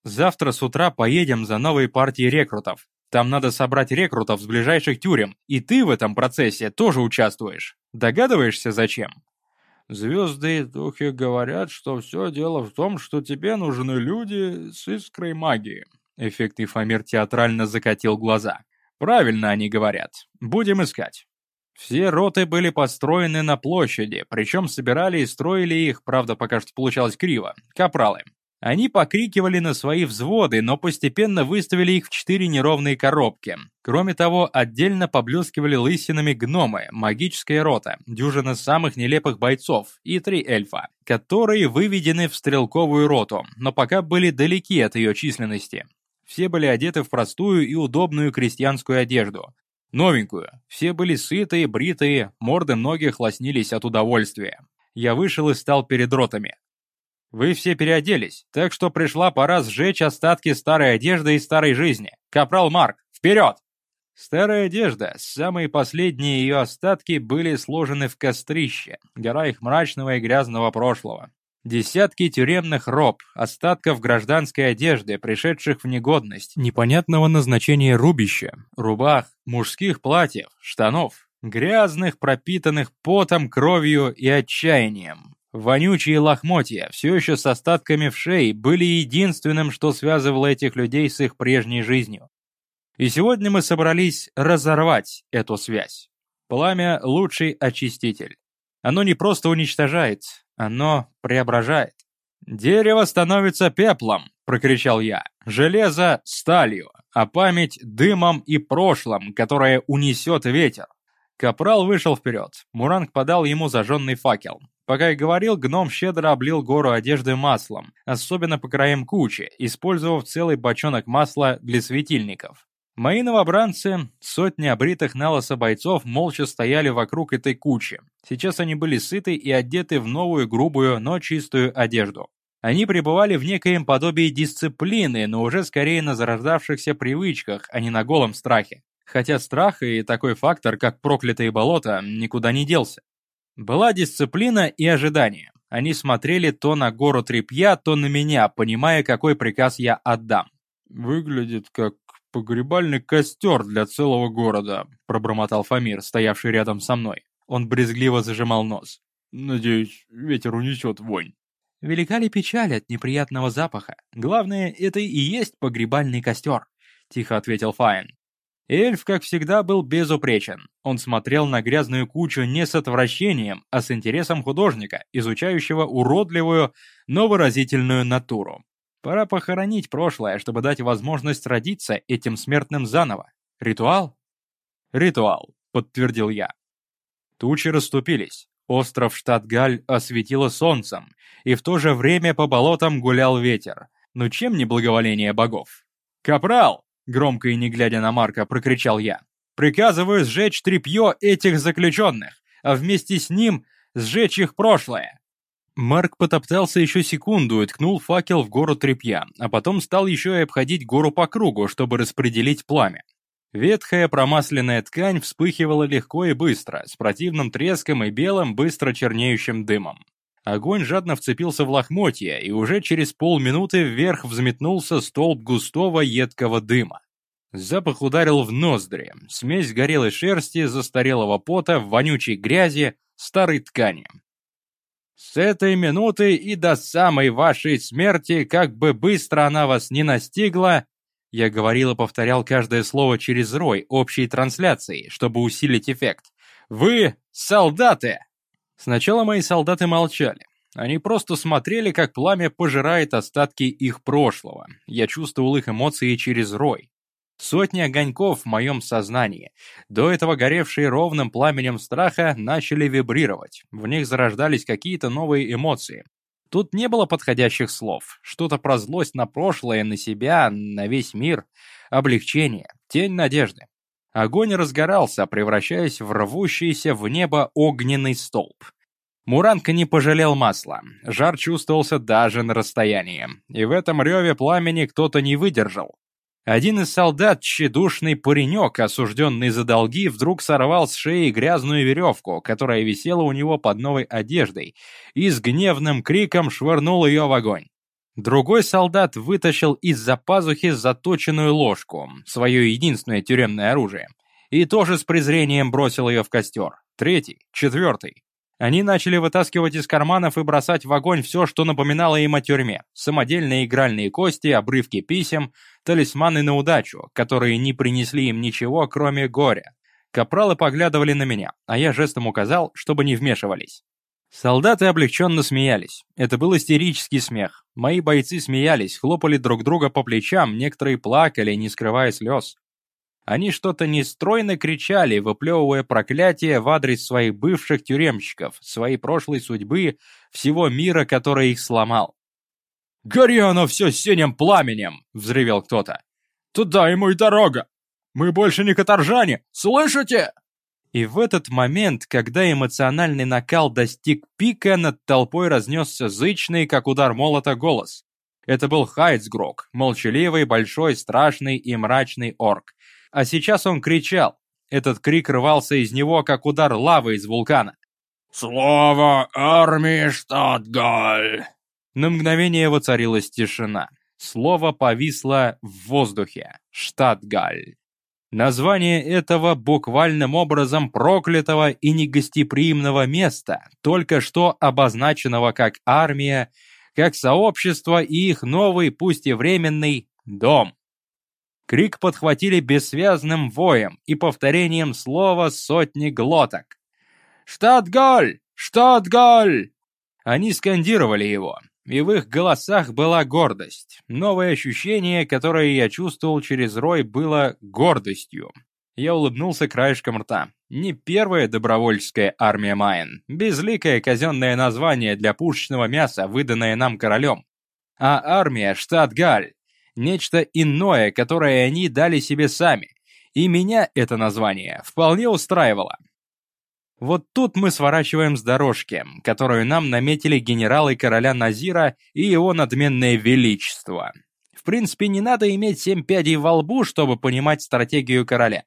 Завтра с утра поедем за новой партией рекрутов. Там надо собрать рекрутов с ближайших тюрем, и ты в этом процессе тоже участвуешь. Догадываешься, зачем? Звезды и духи говорят, что все дело в том, что тебе нужны люди с искрой магии. Эффект Фомир театрально закатил глаза. Правильно они говорят. Будем искать. Все роты были построены на площади, причем собирали и строили их, правда, пока что получалось криво, капралы. Они покрикивали на свои взводы, но постепенно выставили их в четыре неровные коробки. Кроме того, отдельно поблескивали лысинами гномы, магическая рота, дюжина самых нелепых бойцов и три эльфа, которые выведены в стрелковую роту, но пока были далеки от ее численности. Все были одеты в простую и удобную крестьянскую одежду. Новенькую. Все были сытые, бритые, морды многих лоснились от удовольствия. Я вышел и стал перед ротами. Вы все переоделись, так что пришла пора сжечь остатки старой одежды и старой жизни. Капрал Марк, вперед!» Старая одежда, самые последние ее остатки были сложены в кострище, гора их мрачного и грязного прошлого. Десятки тюремных роб, остатков гражданской одежды, пришедших в негодность, непонятного назначения рубища, рубах, мужских платьев, штанов, грязных, пропитанных потом, кровью и отчаянием. Вонючие лохмотья, все еще с остатками в шее, были единственным, что связывало этих людей с их прежней жизнью. И сегодня мы собрались разорвать эту связь. Пламя – лучший очиститель. Оно не просто уничтожает, оно преображает. «Дерево становится пеплом!» – прокричал я. «Железо – сталью, а память – дымом и прошлым, которое унесет ветер. Капрал вышел вперед. Муранг подал ему зажженный факел. Пока я говорил, гном щедро облил гору одежды маслом, особенно по краям кучи, использовав целый бочонок масла для светильников. Мои новобранцы, сотни обритых на лосо бойцов, молча стояли вокруг этой кучи. Сейчас они были сыты и одеты в новую грубую, но чистую одежду. Они пребывали в некоем подобии дисциплины, но уже скорее на зарождавшихся привычках, а не на голом страхе. Хотя страх и такой фактор, как проклятые болота, никуда не делся. Была дисциплина и ожидание. Они смотрели то на гору тряпья, то на меня, понимая, какой приказ я отдам. «Выглядит как погребальный костер для целого города», пробормотал Фамир, стоявший рядом со мной. Он брезгливо зажимал нос. «Надеюсь, ветер унесет вонь». Велика ли печаль от неприятного запаха? Главное, это и есть погребальный костер, тихо ответил Файн. Эльф, как всегда, был безупречен. Он смотрел на грязную кучу не с отвращением, а с интересом художника, изучающего уродливую, но выразительную натуру. Пора похоронить прошлое, чтобы дать возможность родиться этим смертным заново. Ритуал? Ритуал, подтвердил я. Тучи расступились. Остров Штатгаль осветило солнцем, и в то же время по болотам гулял ветер. Ну чем не благоволение богов? «Капрал!» Громко и не глядя на Марка, прокричал я. «Приказываю сжечь тряпье этих заключенных, а вместе с ним сжечь их прошлое!» Марк потоптался еще секунду и ткнул факел в гору тряпья, а потом стал еще и обходить гору по кругу, чтобы распределить пламя. Ветхая промасленная ткань вспыхивала легко и быстро, с противным треском и белым, быстро чернеющим дымом. Огонь жадно вцепился в лохмотья, и уже через полминуты вверх взметнулся столб густого едкого дыма. Запах ударил в ноздри, смесь горелой шерсти, застарелого пота, вонючей грязи, старой ткани. С этой минуты и до самой вашей смерти, как бы быстро она вас не настигла, я говорил и повторял каждое слово через рой общей трансляции, чтобы усилить эффект. Вы солдаты! Сначала мои солдаты молчали. Они просто смотрели, как пламя пожирает остатки их прошлого. Я чувствовал их эмоции через рой. Сотни огоньков в моем сознании, до этого горевшие ровным пламенем страха, начали вибрировать. В них зарождались какие-то новые эмоции. Тут не было подходящих слов. Что-то про злость на прошлое, на себя, на весь мир. Облегчение, тень надежды. Огонь разгорался, превращаясь в рвущийся в небо огненный столб. Муранка не пожалел масла. Жар чувствовался даже на расстоянии. И в этом реве пламени кто-то не выдержал. Один из солдат, тщедушный паренек, осужденный за долги, вдруг сорвал с шеи грязную веревку, которая висела у него под новой одеждой, и с гневным криком швырнул ее в огонь. Другой солдат вытащил из-за пазухи заточенную ложку, свое единственное тюремное оружие, и тоже с презрением бросил ее в костер. Третий, четвертый. Они начали вытаскивать из карманов и бросать в огонь все, что напоминало им о тюрьме. Самодельные игральные кости, обрывки писем, талисманы на удачу, которые не принесли им ничего, кроме горя. Капралы поглядывали на меня, а я жестом указал, чтобы не вмешивались. Солдаты облегченно смеялись. Это был истерический смех. Мои бойцы смеялись, хлопали друг друга по плечам, некоторые плакали, не скрывая слез. Они что-то нестройно кричали, выплевывая проклятие в адрес своих бывших тюремщиков, своей прошлой судьбы, всего мира, который их сломал. «Гори оно все синим пламенем!» — взревел кто-то. «Туда ему и дорога! Мы больше не каторжане! Слышите?» И в этот момент, когда эмоциональный накал достиг пика, над толпой разнесся зычный, как удар молота, голос. Это был Хайцгрок, молчаливый, большой, страшный и мрачный орк. А сейчас он кричал. Этот крик рвался из него, как удар лавы из вулкана. «Слово армии Штатгаль!» На мгновение воцарилась тишина. Слово повисло в воздухе. Штатгаль. Название этого буквальным образом проклятого и негостеприимного места, только что обозначенного как армия, как сообщество и их новый, пусть и временный, дом. Крик подхватили бессвязным воем и повторением слова сотни глоток. «Штатголь! Штатголь!» Они скандировали его, и в их голосах была гордость. Новое ощущение, которое я чувствовал через рой, было гордостью. Я улыбнулся краешком рта. Не первая добровольческая армия Майен, безликое казенное название для пушечного мяса, выданное нам королем, а армия штат Галь, нечто иное, которое они дали себе сами. И меня это название вполне устраивало. Вот тут мы сворачиваем с дорожки, которую нам наметили генералы короля Назира и его надменное величество. В принципе, не надо иметь семь пядей во лбу, чтобы понимать стратегию короля.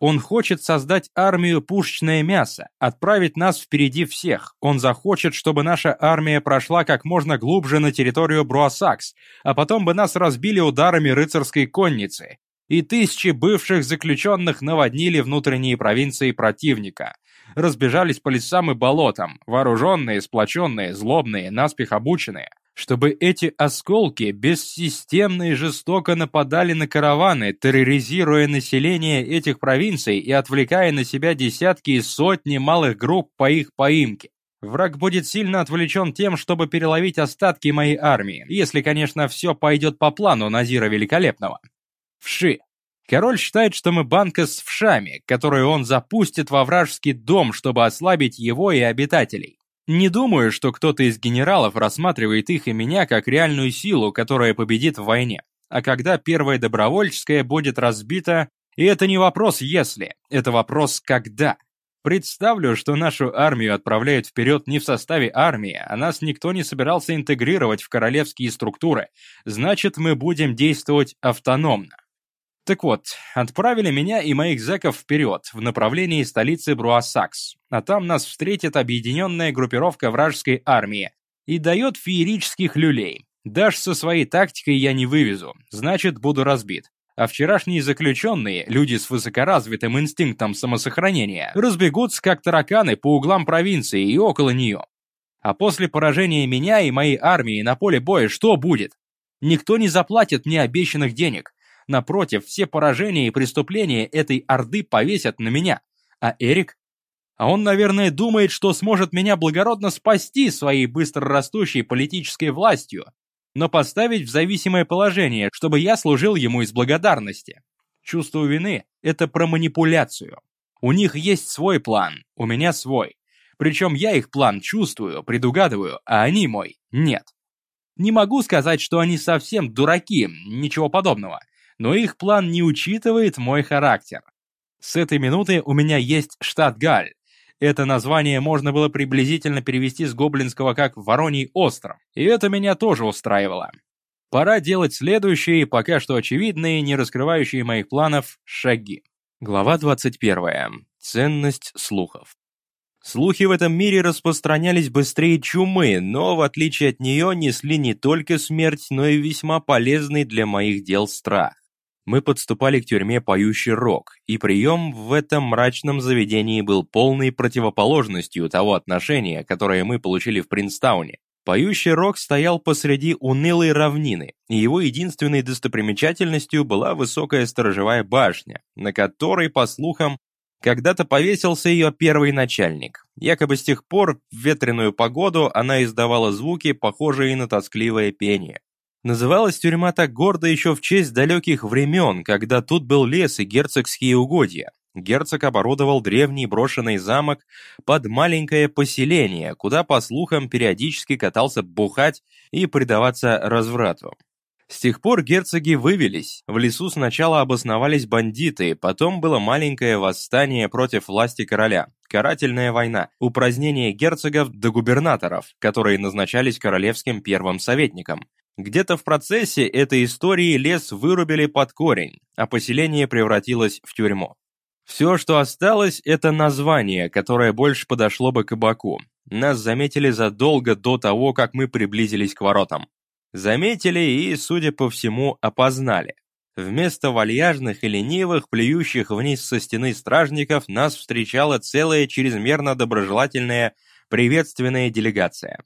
Он хочет создать армию пушечное мясо, отправить нас впереди всех. Он захочет, чтобы наша армия прошла как можно глубже на территорию Бруасакс, а потом бы нас разбили ударами рыцарской конницы. И тысячи бывших заключенных наводнили внутренние провинции противника. Разбежались по лесам и болотам, вооруженные, сплоченные, злобные, наспех обученные чтобы эти осколки бессистемно и жестоко нападали на караваны, терроризируя население этих провинций и отвлекая на себя десятки и сотни малых групп по их поимке. Враг будет сильно отвлечен тем, чтобы переловить остатки моей армии, если, конечно, все пойдет по плану Назира Великолепного. Вши. Король считает, что мы банка с вшами, которую он запустит во вражеский дом, чтобы ослабить его и обитателей. Не думаю, что кто-то из генералов рассматривает их и меня как реальную силу, которая победит в войне. А когда первая добровольческая будет разбита, и это не вопрос «если», это вопрос «когда». Представлю, что нашу армию отправляют вперед не в составе армии, а нас никто не собирался интегрировать в королевские структуры, значит, мы будем действовать автономно. Так вот, отправили меня и моих зэков вперед, в направлении столицы Бруассакс, а там нас встретит объединенная группировка вражеской армии и дает феерических люлей. Дашь со своей тактикой я не вывезу, значит, буду разбит. А вчерашние заключенные, люди с высокоразвитым инстинктом самосохранения, разбегутся как тараканы по углам провинции и около нее. А после поражения меня и моей армии на поле боя что будет? Никто не заплатит мне обещанных денег, Напротив, все поражения и преступления этой Орды повесят на меня. А Эрик? А он, наверное, думает, что сможет меня благородно спасти своей быстро растущей политической властью, но поставить в зависимое положение, чтобы я служил ему из благодарности. Чувство вины – это про манипуляцию. У них есть свой план, у меня свой. Причем я их план чувствую, предугадываю, а они мой – нет. Не могу сказать, что они совсем дураки, ничего подобного но их план не учитывает мой характер. С этой минуты у меня есть штат Галь. Это название можно было приблизительно перевести с гоблинского как «Вороний остров», и это меня тоже устраивало. Пора делать следующие, пока что очевидные, не раскрывающие моих планов, шаги. Глава 21. Ценность слухов. Слухи в этом мире распространялись быстрее чумы, но, в отличие от нее, несли не только смерть, но и весьма полезный для моих дел страх мы подступали к тюрьме «Поющий рок», и прием в этом мрачном заведении был полной противоположностью того отношения, которое мы получили в Принстауне. Поющий рок стоял посреди унылой равнины, и его единственной достопримечательностью была высокая сторожевая башня, на которой, по слухам, когда-то повесился ее первый начальник. Якобы с тех пор в ветреную погоду она издавала звуки, похожие на тоскливое пение. Называлась тюрьма так гордо еще в честь далеких времен, когда тут был лес и герцогские угодья. Герцог оборудовал древний брошенный замок под маленькое поселение, куда, по слухам, периодически катался бухать и предаваться разврату. С тех пор герцоги вывелись, в лесу сначала обосновались бандиты, потом было маленькое восстание против власти короля, карательная война, упразднение герцогов до губернаторов, которые назначались королевским первым советником, где-то в процессе этой истории лес вырубили под корень, а поселение превратилось в тюрьму. Все, что осталось, это название, которое больше подошло бы кабаку. Нас заметили задолго до того, как мы приблизились к воротам. Заметили и, судя по всему, опознали. Вместо вальяжных и ленивых, плюющих вниз со стены стражников, нас встречала целая чрезмерно доброжелательная приветственная делегация.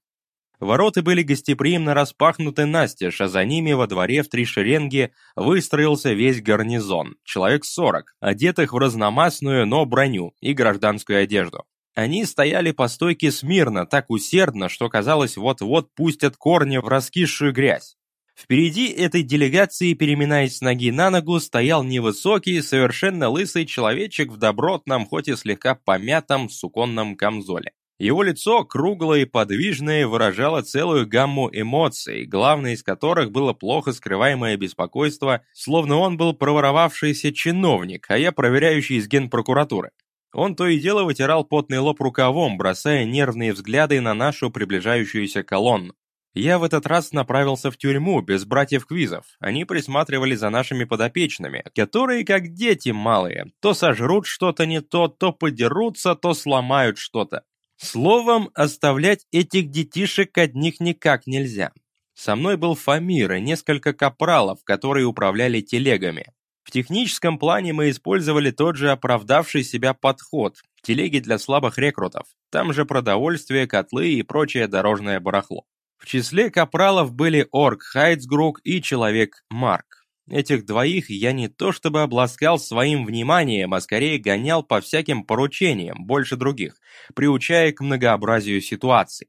Ворота были гостеприимно распахнуты настежь, а за ними во дворе в три шеренги выстроился весь гарнизон, человек сорок, одетых в разномастную, но броню и гражданскую одежду. Они стояли по стойке смирно, так усердно, что казалось, вот-вот пустят корни в раскисшую грязь. Впереди этой делегации, переминаясь с ноги на ногу, стоял невысокий, совершенно лысый человечек в добротном, хоть и слегка помятом суконном камзоле. Его лицо, круглое и подвижное, выражало целую гамму эмоций, главной из которых было плохо скрываемое беспокойство, словно он был проворовавшийся чиновник, а я проверяющий из генпрокуратуры. Он то и дело вытирал потный лоб рукавом, бросая нервные взгляды на нашу приближающуюся колонну. Я в этот раз направился в тюрьму без братьев-квизов. Они присматривали за нашими подопечными, которые, как дети малые, то сожрут что-то не то, то подерутся, то сломают что-то. Словом, оставлять этих детишек одних никак нельзя. Со мной был Фамир и несколько капралов, которые управляли телегами. В техническом плане мы использовали тот же оправдавший себя подход – телеги для слабых рекрутов, там же продовольствие, котлы и прочее дорожное барахло. В числе капралов были орк Хайцгрук и человек Марк. Этих двоих я не то чтобы обласкал своим вниманием, а скорее гонял по всяким поручениям, больше других, приучая к многообразию ситуаций.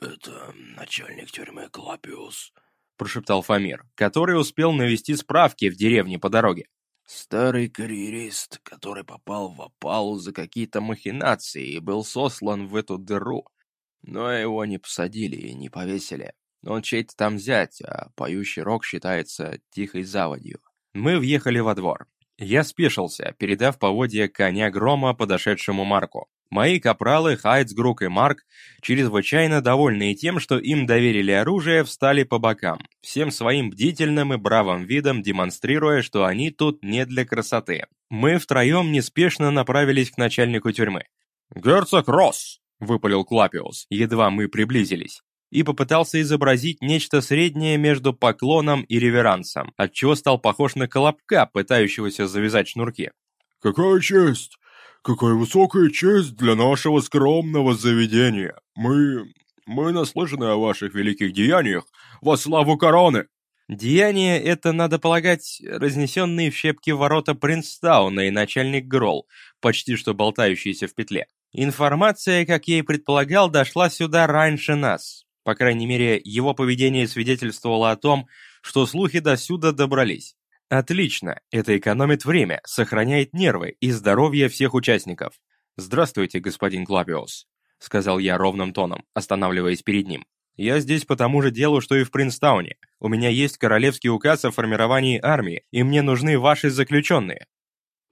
«Это начальник тюрьмы Клапиус», — прошептал Фамир, который успел навести справки в деревне по дороге. «Старый карьерист, который попал в опалу за какие-то махинации и был сослан в эту дыру. Но его не посадили и не повесили. Он чей-то там зять, а поющий рок считается тихой заводью. Мы въехали во двор. Я спешился, передав поводья коня грома подошедшему Марку. Мои капралы Хайцгрук и Марк, чрезвычайно довольные тем, что им доверили оружие, встали по бокам, всем своим бдительным и бравым видом демонстрируя, что они тут не для красоты. Мы втроем неспешно направились к начальнику тюрьмы. «Герцог Росс!» — выпалил Клапиус, едва мы приблизились, и попытался изобразить нечто среднее между поклоном и реверансом, отчего стал похож на колобка, пытающегося завязать шнурки. «Какая честь! Какая высокая честь для нашего скромного заведения! Мы... мы наслышаны о ваших великих деяниях во славу короны!» Деяние это, надо полагать, разнесенные в щепки ворота Принстауна и начальник Гролл, почти что болтающийся в петле. Информация, как я и предполагал, дошла сюда раньше нас. По крайней мере, его поведение свидетельствовало о том, что слухи до сюда добрались. Отлично, это экономит время, сохраняет нервы и здоровье всех участников. «Здравствуйте, господин Клапиус», — сказал я ровным тоном, останавливаясь перед ним. «Я здесь по тому же делу, что и в Принстауне. У меня есть королевский указ о формировании армии, и мне нужны ваши заключенные.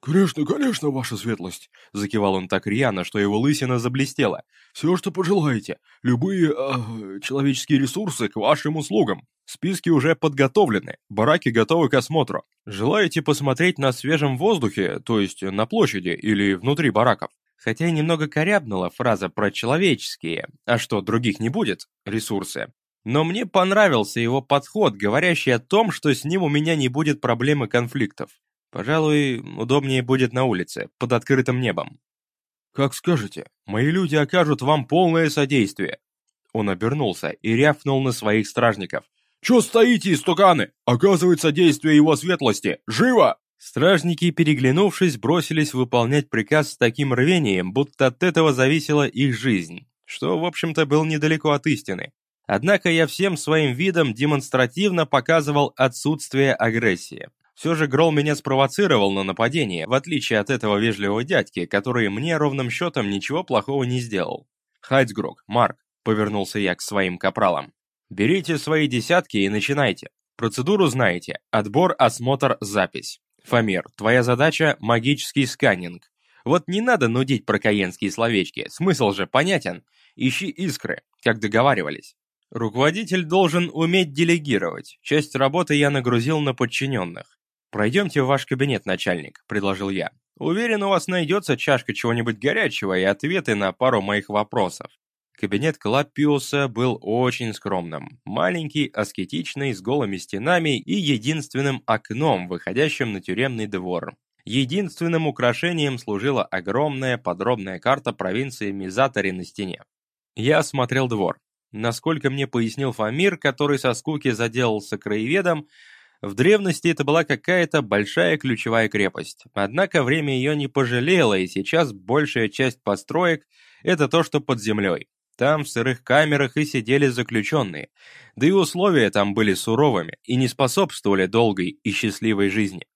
«Конечно, конечно, ваша светлость!» — закивал он так рьяно, что его лысина заблестела. «Все, что пожелаете. Любые э, человеческие ресурсы к вашим услугам. Списки уже подготовлены, бараки готовы к осмотру. Желаете посмотреть на свежем воздухе, то есть на площади или внутри бараков?» Хотя и немного корябнула фраза про человеческие, а что, других не будет, ресурсы. Но мне понравился его подход, говорящий о том, что с ним у меня не будет проблемы конфликтов. Пожалуй, удобнее будет на улице, под открытым небом. Как скажете, мои люди окажут вам полное содействие. Он обернулся и рявкнул на своих стражников. «Чё стоите, истуканы? Оказывает содействие его светлости! Живо!» Стражники, переглянувшись, бросились выполнять приказ с таким рвением, будто от этого зависела их жизнь, что, в общем-то, был недалеко от истины. Однако я всем своим видом демонстративно показывал отсутствие агрессии. Все же Грол меня спровоцировал на нападение, в отличие от этого вежливого дядьки, который мне ровным счетом ничего плохого не сделал. «Хайцгрок, Марк», — повернулся я к своим капралам. «Берите свои десятки и начинайте. Процедуру знаете. Отбор, осмотр, запись. Фамир, твоя задача — магический сканинг. Вот не надо нудить про каенские словечки, смысл же понятен. Ищи искры, как договаривались. Руководитель должен уметь делегировать. Часть работы я нагрузил на подчиненных. «Пройдемте в ваш кабинет, начальник», — предложил я. «Уверен, у вас найдется чашка чего-нибудь горячего и ответы на пару моих вопросов». Кабинет Клаппиуса был очень скромным. Маленький, аскетичный, с голыми стенами и единственным окном, выходящим на тюремный двор. Единственным украшением служила огромная подробная карта провинции Мизатори на стене. Я осмотрел двор. Насколько мне пояснил Фамир, который со скуки заделался краеведом, в древности это была какая-то большая ключевая крепость, однако время ее не пожалело, и сейчас большая часть построек – это то, что под землей. Там в сырых камерах и сидели заключенные, да и условия там были суровыми и не способствовали долгой и счастливой жизни.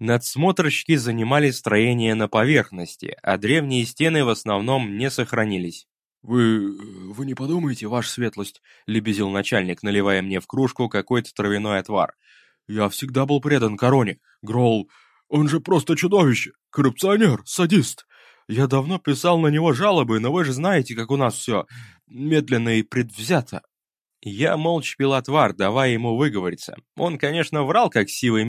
Надсмотрщики занимали строение на поверхности, а древние стены в основном не сохранились. «Вы... вы не подумайте, ваша светлость», — лебезил начальник, наливая мне в кружку какой-то травяной отвар. «Я всегда был предан короне. Гролл, он же просто чудовище, коррупционер, садист. Я давно писал на него жалобы, но вы же знаете, как у нас все медленно и предвзято». Я молча пил отвар, давая ему выговориться. Он, конечно, врал, как сивый